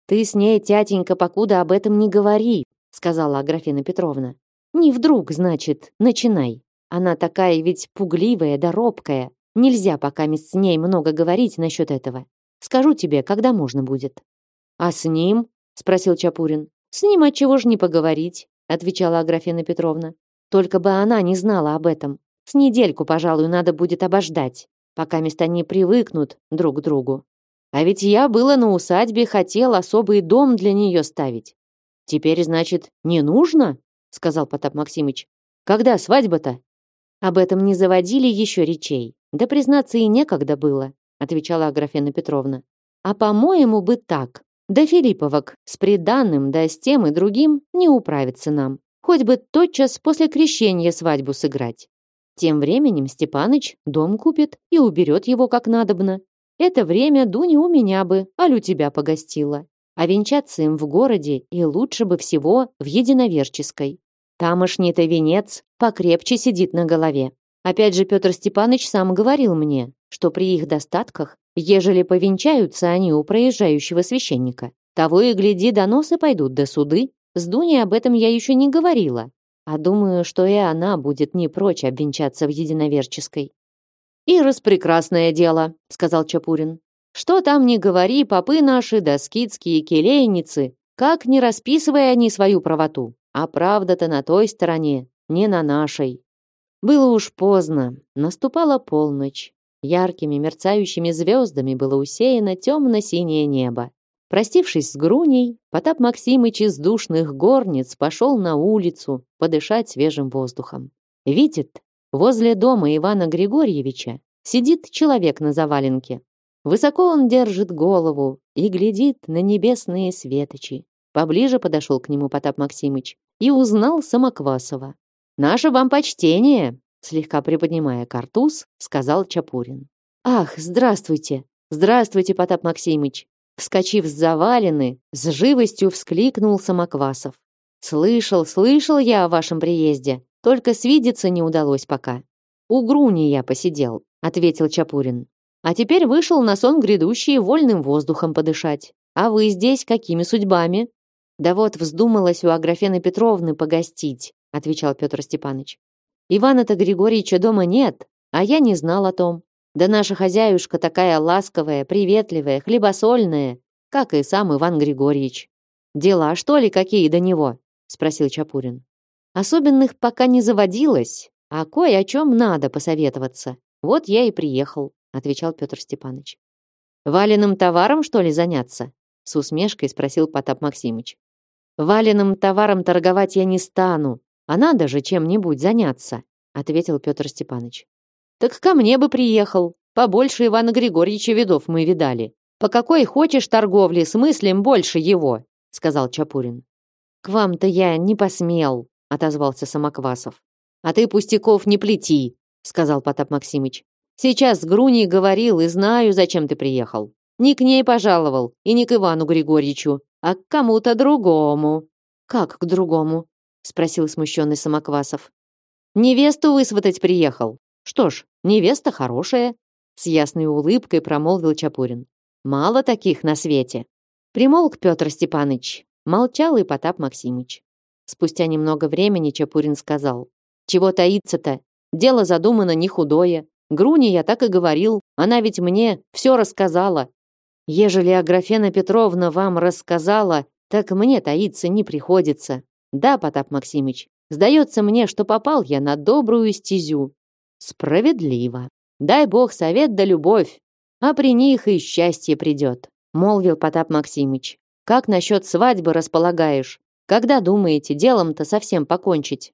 Speaker 1: «Ты с ней, тятенька, покуда об этом не говори», сказала Аграфена Петровна. «Не вдруг, значит, начинай. Она такая ведь пугливая да робкая. Нельзя пока с ней много говорить насчет этого. Скажу тебе, когда можно будет». «А с ним?» — спросил Чапурин. «С ним отчего ж не поговорить?» — отвечала Аграфена Петровна. «Только бы она не знала об этом. С недельку, пожалуй, надо будет обождать, пока места не привыкнут друг к другу. А ведь я было на усадьбе хотел особый дом для нее ставить. Теперь, значит, не нужно?» — сказал Потап Максимыч. «Когда свадьба-то?» «Об этом не заводили еще речей. Да, признаться, и некогда было отвечала Аграфена Петровна. А по-моему бы так. Да Филипповок с приданным, да с тем и другим не управится нам. Хоть бы тотчас после крещения свадьбу сыграть. Тем временем Степаныч дом купит и уберет его как надобно. Это время Дуня у меня бы, аль у тебя погостила. А венчаться им в городе и лучше бы всего в Единоверческой. Тамошний-то венец покрепче сидит на голове. Опять же Петр Степанович сам говорил мне, что при их достатках, ежели повенчаются они у проезжающего священника, того и гляди, доносы пойдут до суды. С Дуней об этом я еще не говорила, а думаю, что и она будет не прочь обвенчаться в единоверческой. «И распрекрасное дело», — сказал Чапурин. «Что там не говори, попы наши, да скидские келейницы, как не расписывая они свою правоту, а правда-то на той стороне, не на нашей. Было уж поздно, наступала полночь. Яркими мерцающими звездами было усеяно темно-синее небо. Простившись с Груней, Потап Максимыч из душных горниц пошел на улицу подышать свежим воздухом. Видит, возле дома Ивана Григорьевича сидит человек на заваленке. Высоко он держит голову и глядит на небесные светочи. Поближе подошел к нему Потап Максимыч и узнал Самоквасова. «Наше вам почтение!» Слегка приподнимая картуз, сказал Чапурин. «Ах, здравствуйте! Здравствуйте, Потап Максимыч!» Вскочив с завалины, с живостью вскликнул Самоквасов. «Слышал, слышал я о вашем приезде, только свидеться не удалось пока. У Груни я посидел», — ответил Чапурин. «А теперь вышел на сон грядущий вольным воздухом подышать. А вы здесь какими судьбами?» «Да вот вздумалось у Аграфены Петровны погостить отвечал Петр Степанович. Ивана-то Григорьевича дома нет, а я не знал о том. Да наша хозяюшка такая ласковая, приветливая, хлебосольная, как и сам Иван Григорьевич. Дела, что ли, какие до него? спросил Чапурин. Особенных пока не заводилось, а кое о чем надо посоветоваться. Вот я и приехал, отвечал Петр Степанович. Валенным товаром, что ли, заняться? с усмешкой спросил Потап Максимыч. Валенным товаром торговать я не стану, а надо же чем-нибудь заняться, ответил Петр Степанович. Так ко мне бы приехал. Побольше Ивана Григорьевича видов мы видали. По какой хочешь торговли, смыслим больше его, сказал Чапурин. К вам-то я не посмел, отозвался Самоквасов. А ты пустяков не плети, сказал Потап Максимыч. Сейчас с Груней говорил и знаю, зачем ты приехал. Не к ней пожаловал и не к Ивану Григорьевичу, а к кому-то другому. Как к другому? спросил смущенный Самоквасов. Невесту высватать приехал. Что ж, невеста хорошая, с ясной улыбкой промолвил Чапурин. Мало таких на свете. Примолк Петр Степаныч, молчал и Потап Максимыч. Спустя немного времени Чапурин сказал: "Чего таиться-то? Дело задумано не худое. Груни я так и говорил, она ведь мне все рассказала. Ежели Аграфена Петровна вам рассказала, так мне таиться не приходится. Да, Потап Максимыч, сдается мне, что попал я на добрую стезю. Справедливо. Дай бог совет да любовь, а при них и счастье придет, молвил Потап Максимыч. Как насчет свадьбы располагаешь? Когда думаете делом-то совсем покончить?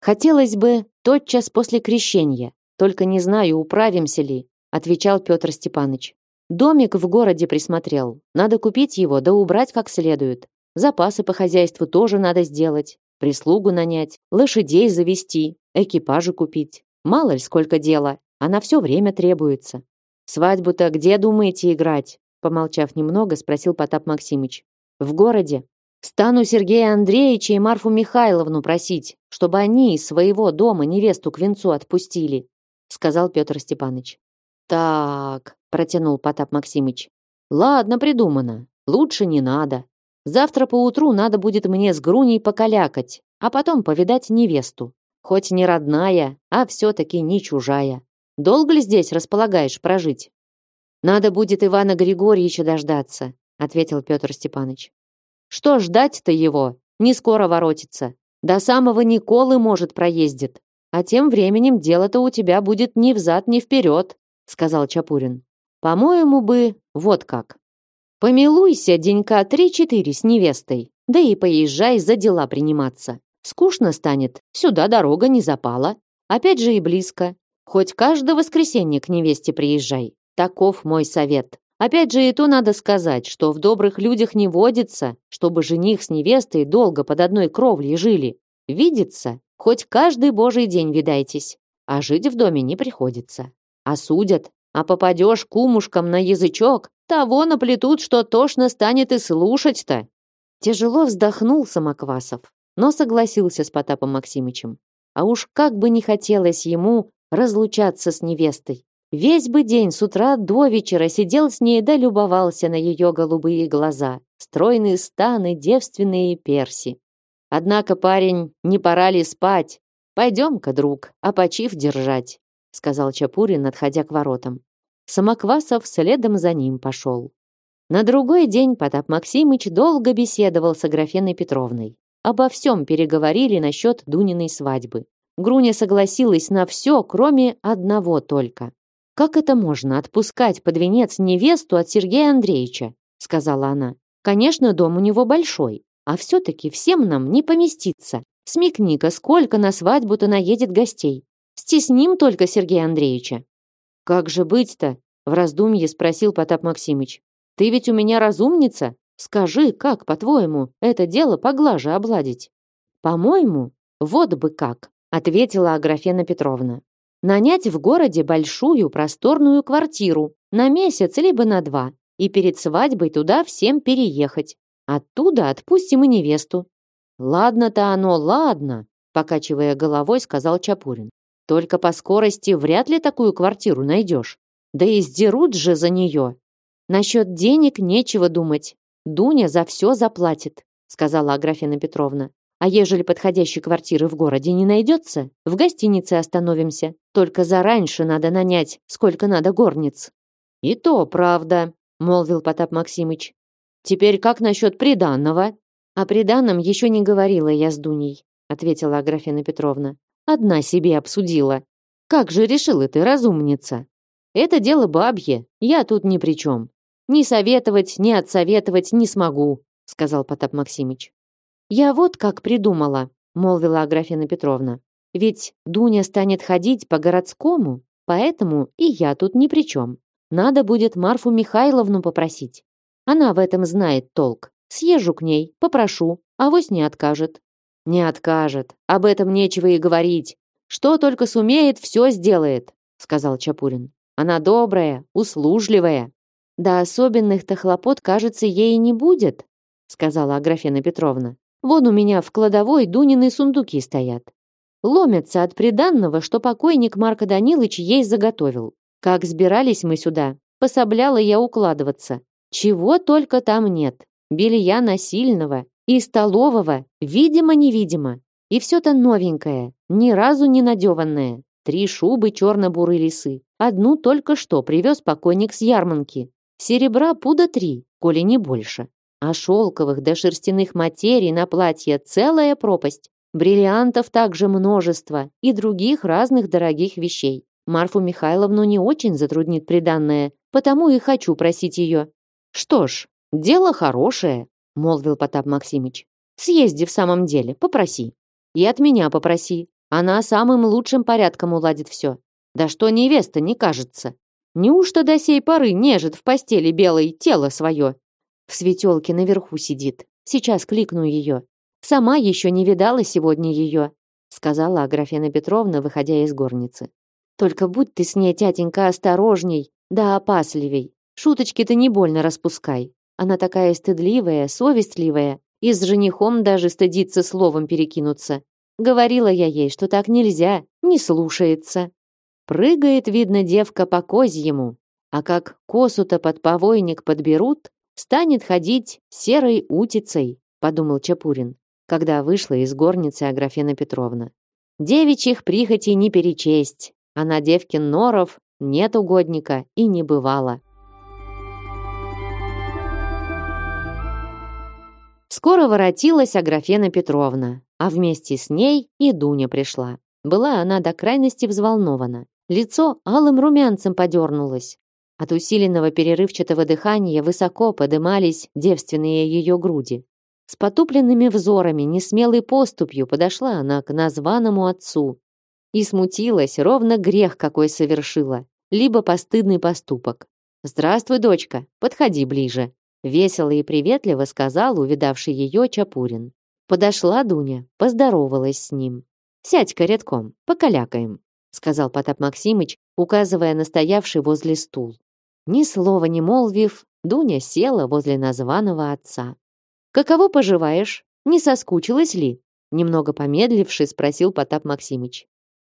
Speaker 1: Хотелось бы тотчас после крещения, только не знаю, управимся ли, отвечал Петр Степанович. Домик в городе присмотрел. Надо купить его да убрать как следует. Запасы по хозяйству тоже надо сделать, прислугу нанять, лошадей завести, экипажи купить. Мало ли сколько дела, а на все время требуется. Свадьбу-то где думаете играть? Помолчав немного, спросил Потап Максимыч. В городе. Стану Сергея Андреевича и Марфу Михайловну просить, чтобы они из своего дома невесту к венцу отпустили, сказал Петр Степанович. Так, протянул Потап Максимыч. Ладно, придумано. Лучше не надо. Завтра поутру надо будет мне с Груней покалякать, а потом повидать невесту. Хоть не родная, а все-таки не чужая. Долго ли здесь располагаешь прожить? Надо будет Ивана Григорьевича дождаться, ответил Петр Степанович. Что ждать-то его? Не скоро воротится. До самого Николы, может, проездит. А тем временем дело-то у тебя будет ни взад, ни вперед, сказал Чапурин. По-моему бы, вот как. Помилуйся денька три-четыре с невестой, да и поезжай за дела приниматься. Скучно станет, сюда дорога не запала. Опять же и близко. Хоть каждое воскресенье к невесте приезжай. Таков мой совет. Опять же и то надо сказать, что в добрых людях не водится, чтобы жених с невестой долго под одной кровлей жили. Видится, хоть каждый божий день видайтесь, а жить в доме не приходится. Осудят, а попадешь кумушкам на язычок, того наплетут, что тошно станет и слушать-то. Тяжело вздохнул Самоквасов, но согласился с Потапом Максимычем. А уж как бы не хотелось ему разлучаться с невестой. Весь бы день с утра до вечера сидел с ней да любовался на ее голубые глаза, стройные станы, девственные перси. Однако, парень, не пора ли спать? Пойдем-ка, друг, а почив держать, сказал Чапурин, отходя к воротам. Самоквасов следом за ним пошел. На другой день Потап Максимыч долго беседовал с Аграфеной Петровной. Обо всем переговорили насчет Дуниной свадьбы. Груня согласилась на все, кроме одного только. «Как это можно отпускать под венец невесту от Сергея Андреевича?» сказала она. «Конечно, дом у него большой, а все-таки всем нам не поместиться. Смекни-ка, сколько на свадьбу-то наедет гостей. Стесним только Сергея Андреевича». «Как же быть-то?» в раздумье спросил Потап Максимыч. «Ты ведь у меня разумница? Скажи, как, по-твоему, это дело поглаже обладить?» «По-моему, вот бы как», ответила Аграфена Петровна нанять в городе большую просторную квартиру на месяц либо на два и перед свадьбой туда всем переехать. Оттуда отпустим и невесту. Ладно-то оно, ладно, покачивая головой, сказал Чапурин. Только по скорости вряд ли такую квартиру найдешь. Да и сдерут же за нее. Насчет денег нечего думать. Дуня за все заплатит, сказала Аграфена Петровна. А ежели подходящей квартиры в городе не найдется, в гостинице остановимся. Только зараньше надо нанять, сколько надо горниц». «И то правда», — молвил Потап Максимыч. «Теперь как насчет приданного?» «О приданном еще не говорила я с Дуней», — ответила Аграфена Петровна. «Одна себе обсудила. Как же решила ты, разумница?» «Это дело бабье, я тут ни при чем. Ни советовать, ни отсоветовать не смогу», — сказал Потап Максимыч. «Я вот как придумала», — молвила Аграфена Петровна. «Ведь Дуня станет ходить по городскому, поэтому и я тут ни при чем. Надо будет Марфу Михайловну попросить. Она в этом знает толк. Съезжу к ней, попрошу, а вось не откажет». «Не откажет. Об этом нечего и говорить. Что только сумеет, все сделает», — сказал Чапурин. «Она добрая, услужливая». «Да особенных-то хлопот, кажется, ей не будет», — сказала Аграфена Петровна. Вон у меня в кладовой Дунины сундуки стоят. Ломятся от приданного, что покойник Марко Данилович ей заготовил. Как сбирались мы сюда, пособляла я укладываться. Чего только там нет. Белья насильного и столового, видимо-невидимо. И все-то новенькое, ни разу не надеванное. Три шубы черно-бурой лисы. Одну только что привез покойник с ярманки. Серебра пуда три, коли не больше. А шелковых до шерстяных материй на платье целая пропасть. Бриллиантов также множество и других разных дорогих вещей. Марфу Михайловну не очень затруднит приданное, потому и хочу просить ее. Что ж, дело хорошее, молвил Потап Максимыч. Съезди в самом деле, попроси. И от меня попроси. Она самым лучшим порядком уладит все. Да что невеста не кажется. Неужто до сей поры нежит в постели белой тело свое в светелке наверху сидит. Сейчас кликну ее. Сама еще не видала сегодня ее, сказала Аграфена Петровна, выходя из горницы. Только будь ты с ней, тятенька, осторожней, да опасливей. Шуточки-то не больно распускай. Она такая стыдливая, совестливая, и с женихом даже стыдится словом перекинуться. Говорила я ей, что так нельзя, не слушается. Прыгает, видно, девка по козьему, а как косу-то под повойник подберут, станет ходить серой утицей, подумал Чапурин, когда вышла из горницы Аграфена Петровна. Девичьих прихотей не перечесть, а на девкин норов нет угодника и не бывало. Скоро воротилась Аграфена Петровна, а вместе с ней и Дуня пришла. Была она до крайности взволнована. Лицо алым румянцем подернулось. От усиленного перерывчатого дыхания высоко подымались девственные ее груди. С потупленными взорами, несмелой поступью подошла она к названному отцу. И смутилась, ровно грех какой совершила, либо постыдный поступок. «Здравствуй, дочка, подходи ближе», весело и приветливо сказал увидавший ее Чапурин. Подошла Дуня, поздоровалась с ним. «Сядь-ка рядком, покалякаем», сказал Потап Максимыч, указывая на стоявший возле стул. Ни слова не молвив, Дуня села возле названного отца. «Каково поживаешь? Не соскучилась ли?» Немного помедливший спросил Потап Максимыч.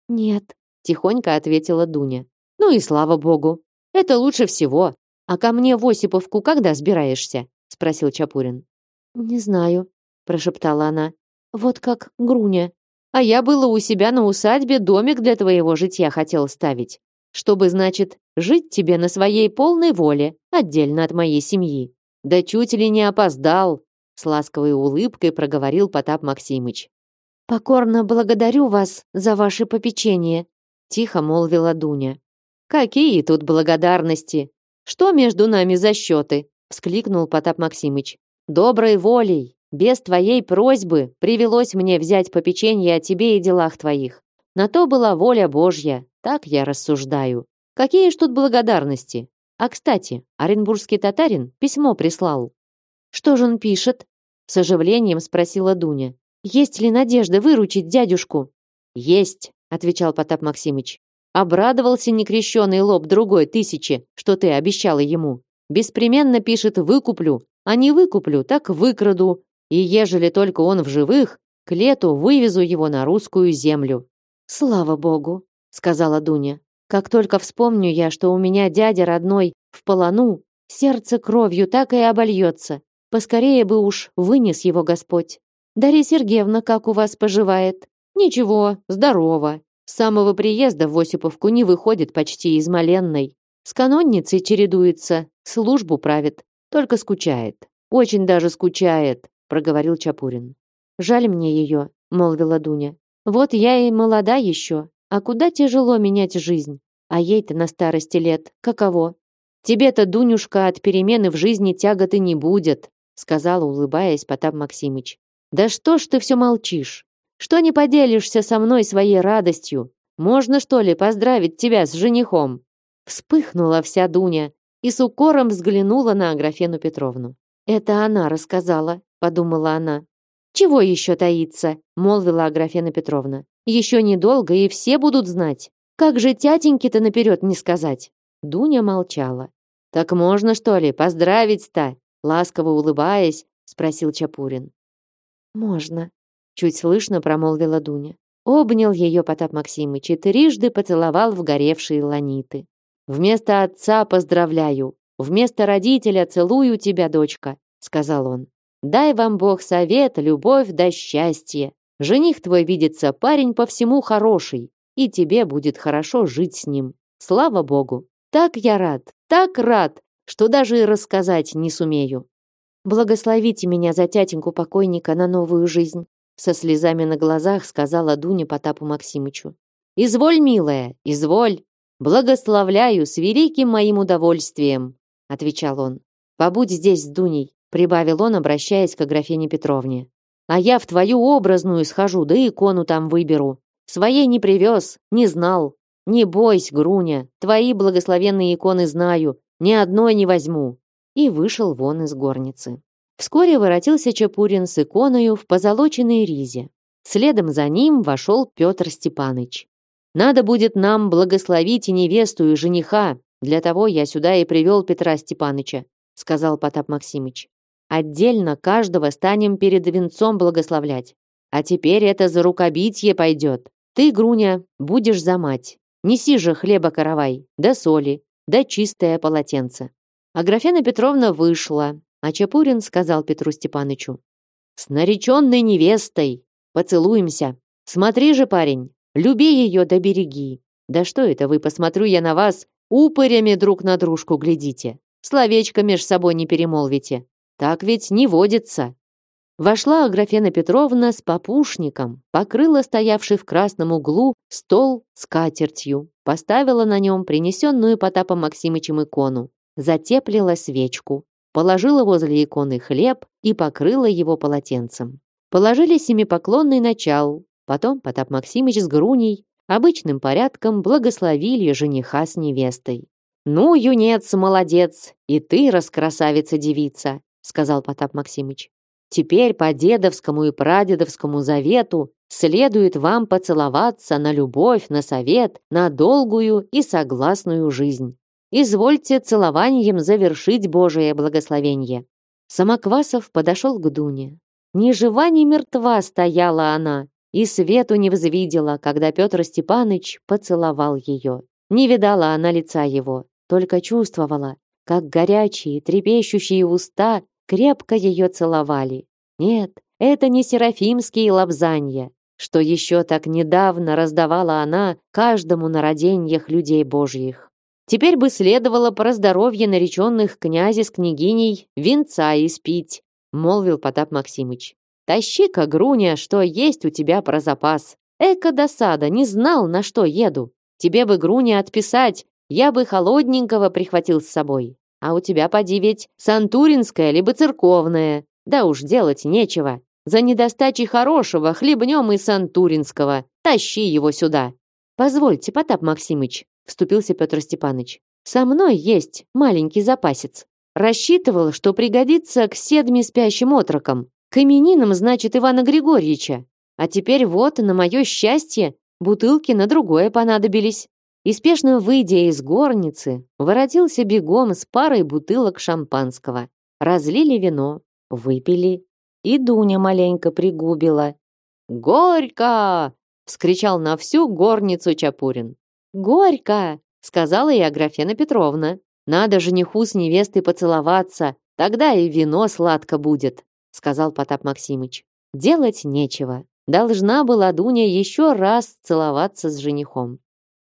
Speaker 1: «Нет», — тихонько ответила Дуня. «Ну и слава богу. Это лучше всего. А ко мне в Осиповку когда сбираешься?» — спросил Чапурин. «Не знаю», — прошептала она. «Вот как Груня. А я было у себя на усадьбе домик для твоего житья хотел ставить. Чтобы, значит, жить тебе на своей полной воле, отдельно от моей семьи. Да чуть ли не опоздал, с ласковой улыбкой проговорил Потап Максимыч. Покорно благодарю вас за ваше попечение, тихо молвила Дуня. Какие тут благодарности? Что между нами за счеты? вскликнул Потап Максимыч. Доброй волей, без твоей просьбы привелось мне взять попечение о тебе и делах твоих. На то была воля Божья, так я рассуждаю. Какие ж тут благодарности? А, кстати, оренбургский татарин письмо прислал. Что же он пишет? С оживлением спросила Дуня. Есть ли надежда выручить дядюшку? Есть, отвечал Потап Максимыч. Обрадовался некрещенный лоб другой тысячи, что ты обещала ему. Беспременно пишет «выкуплю», а не выкуплю, так выкраду. И ежели только он в живых, к лету вывезу его на русскую землю. Слава богу, сказала Дуня. Как только вспомню я, что у меня дядя родной в полону, сердце кровью так и обольется. Поскорее бы уж вынес его Господь. Дарья Сергеевна, как у вас поживает? Ничего, здорово. С самого приезда в Осиповку не выходит почти из Маленной. С канонницей чередуется, службу правит, только скучает. Очень даже скучает, проговорил Чапурин. Жаль мне ее, молвила Дуня. Вот я и молода еще, а куда тяжело менять жизнь. А ей-то на старости лет каково? Тебе-то, Дунюшка, от перемены в жизни тяготы не будет, сказал, улыбаясь Потап Максимыч. Да что ж ты все молчишь? Что не поделишься со мной своей радостью? Можно что ли поздравить тебя с женихом? Вспыхнула вся Дуня и с укором взглянула на Аграфену Петровну. Это она рассказала, подумала она. Чего еще таится, молвила Аграфена Петровна. Еще недолго и все будут знать. Как же тятеньке-то наперед не сказать? Дуня молчала. Так можно что ли поздравить-то? ласково улыбаясь, спросил Чапурин. Можно, чуть слышно промолвила Дуня. Обнял ее Потап Максимыч и трижды поцеловал в горевшие ланиты. Вместо отца поздравляю, вместо родителя целую тебя, дочка, сказал он. Дай вам Бог совет, любовь да счастье. Жених твой видится парень по всему хороший, и тебе будет хорошо жить с ним. Слава Богу. Так я рад, так рад, что даже и рассказать не сумею. Благословите меня за тятеньку покойника на новую жизнь, со слезами на глазах сказала Дуня Потапу Максимычу. Изволь, милая, изволь. Благословляю с великим моим удовольствием, отвечал он. Побудь здесь с Дуней, прибавил он, обращаясь к графине Петровне. А я в твою образную схожу, да икону там выберу. Своей не привез, не знал. Не бойся, Груня, твои благословенные иконы знаю, ни одной не возьму. И вышел вон из горницы. Вскоре воротился Чапурин с иконою в позолоченной ризе. Следом за ним вошел Петр Степаныч. «Надо будет нам благословить и невесту, и жениха. Для того я сюда и привел Петра Степаныча», сказал Потап Максимыч. «Отдельно каждого станем перед венцом благословлять. А теперь это за рукобитие пойдет. Ты, Груня, будешь за мать. Неси же хлеба каравай, да соли, да чистое полотенце. А Графена Петровна вышла, а Чапурин сказал Петру Степанычу. «С нареченной невестой! Поцелуемся! Смотри же, парень, Люби ее да береги. Да что это вы, посмотрю я на вас, упырями друг на дружку глядите. Словечко меж собой не перемолвите. Так ведь не водится. Вошла Аграфена Петровна с попушником, покрыла стоявший в красном углу стол с катертью, поставила на нем принесенную Потапом Максимычем икону, затеплила свечку, положила возле иконы хлеб и покрыла его полотенцем. Положили семипоклонный начал, потом Потап Максимыч с Груней обычным порядком благословили жениха с невестой. «Ну, юнец, молодец, и ты, раскрасавица-девица», сказал Потап Максимыч. Теперь по дедовскому и прадедовскому завету следует вам поцеловаться на любовь, на совет, на долгую и согласную жизнь. Извольте целованием завершить Божие благословение. Самоквасов подошел к Дуне. Ни жива, ни мертва стояла она, и свету не взвидела, когда Петр Степаныч поцеловал ее. Не видала она лица его, только чувствовала, как горячие, трепещущие уста крепко ее целовали. Нет, это не серафимские лобзанья, что еще так недавно раздавала она каждому на роденьях людей божьих. Теперь бы следовало про здоровье нареченных князи с княгиней венца испить, молвил Потап Максимыч. Тащи-ка, Груня, что есть у тебя про запас. Эка досада, не знал, на что еду. Тебе бы, Груня, отписать, я бы холодненького прихватил с собой. А у тебя, поди ведь, сантуринское либо церковное. Да уж делать нечего. За недостачей хорошего хлебнем и сантуринского. Тащи его сюда. Позвольте, Потап Максимыч, вступился Петр Степанович. Со мной есть маленький запасец. Рассчитывал, что пригодится к седми спящим отрокам. К именинам, значит, Ивана Григорьевича. А теперь вот, на мое счастье, бутылки на другое понадобились и спешно выйдя из горницы, воротился бегом с парой бутылок шампанского. Разлили вино, выпили, и Дуня маленько пригубила. «Горько!» — вскричал на всю горницу Чапурин. «Горько!» — сказала и Аграфена Петровна. «Надо жениху с невестой поцеловаться, тогда и вино сладко будет», — сказал Потап Максимыч. Делать нечего. Должна была Дуня еще раз целоваться с женихом.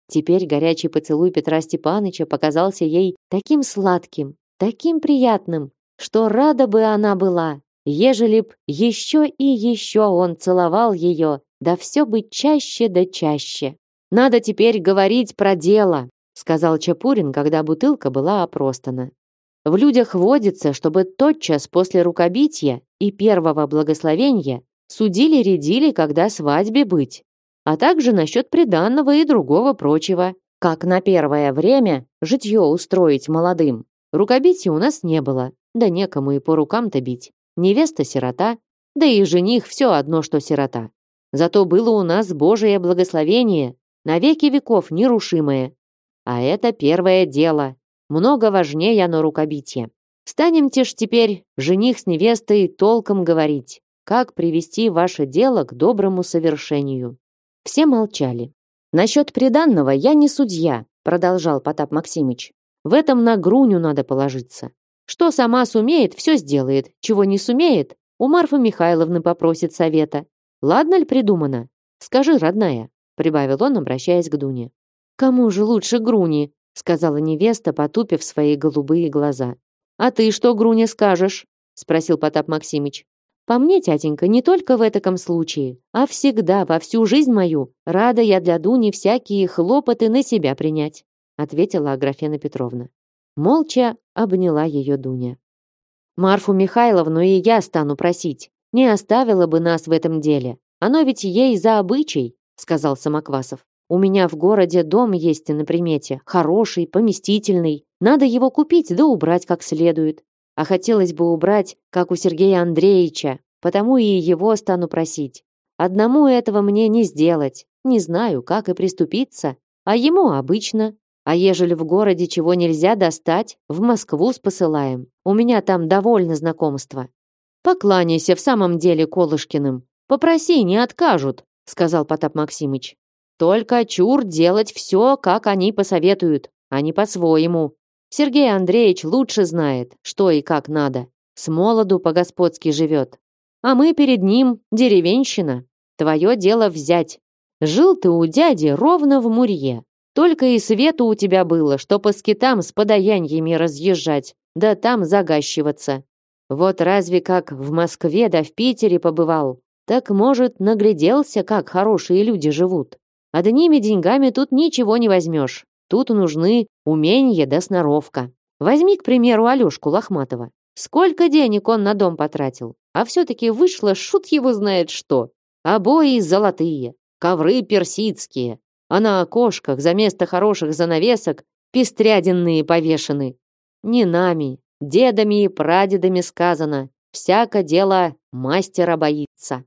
Speaker 1: Теперь горячий поцелуй Петра Степаныча показался ей таким сладким, таким приятным, что рада бы она была, ежели б еще и еще он целовал ее, да все бы чаще да чаще. «Надо теперь говорить про дело», сказал Чапурин, когда бутылка была опростана. В людях водится, чтобы тотчас после рукобития и первого благословения судили-рядили, когда свадьбе быть а также насчет приданного и другого прочего. Как на первое время житье устроить молодым. Рукобития у нас не было, да некому и по рукам-то бить. Невеста сирота, да и жених все одно, что сирота. Зато было у нас Божие благословение, на веки веков нерушимое. А это первое дело, много важнее оно рукобитие. Станемте ж теперь, жених с невестой, толком говорить, как привести ваше дело к доброму совершению. Все молчали. «Насчет приданного я не судья», продолжал Потап Максимыч. «В этом на Груню надо положиться. Что сама сумеет, все сделает. Чего не сумеет, у Марфы Михайловны попросит совета. Ладно ли придумано? Скажи, родная», прибавил он, обращаясь к Дуне. «Кому же лучше Груни?» сказала невеста, потупив свои голубые глаза. «А ты что, Груня, скажешь?» спросил Потап Максимыч. По мне, тятенька, не только в этом случае, а всегда, во всю жизнь мою, рада я для Дуни всякие хлопоты на себя принять, ответила Аграфена Петровна. Молча обняла ее Дуня. Марфу Михайловну и я стану просить, не оставила бы нас в этом деле. Оно ведь ей за обычай, сказал Самоквасов. У меня в городе дом есть на примете, хороший, поместительный. Надо его купить да убрать как следует. А хотелось бы убрать, как у Сергея Андреевича, потому и его стану просить. Одному этого мне не сделать. Не знаю, как и приступиться. А ему обычно. А ежели в городе чего нельзя достать, в Москву спосылаем. У меня там довольно знакомства. Покланяйся в самом деле Колышкиным. Попроси, не откажут, сказал Потап Максимыч. Только чур делать все, как они посоветуют, а не по-своему. Сергей Андреевич лучше знает, что и как надо. С молоду по-господски живет. А мы перед ним деревенщина. Твое дело взять. Жил ты у дяди ровно в Мурье. Только и свету у тебя было, что по скитам с подаяниями разъезжать, да там загащиваться. Вот разве как в Москве да в Питере побывал, так, может, нагляделся, как хорошие люди живут. Одними деньгами тут ничего не возьмешь. Тут нужны умение да сноровка. Возьми, к примеру, Алешку Лохматова. Сколько денег он на дом потратил, а все-таки вышло шут его знает что. Обои золотые, ковры персидские, а на окошках за место хороших занавесок пестряденные повешены. Не нами, дедами и прадедами сказано, всяко дело мастера боится.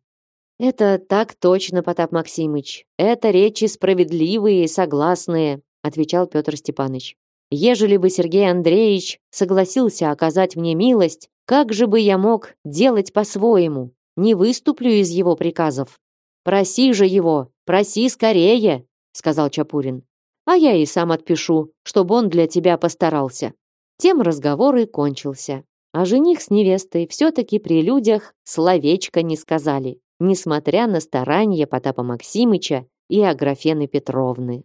Speaker 1: Это так точно, Потап Максимыч. Это речи справедливые и согласные, отвечал Петр Степанович. Ежели бы Сергей Андреевич согласился оказать мне милость, как же бы я мог делать по-своему? Не выступлю из его приказов. Проси же его, проси скорее, сказал Чапурин. А я и сам отпишу, чтобы он для тебя постарался. Тем разговор и кончился. А жених с невестой все-таки при людях словечко не сказали, несмотря на старания Потапа Максимыча и Аграфены Петровны.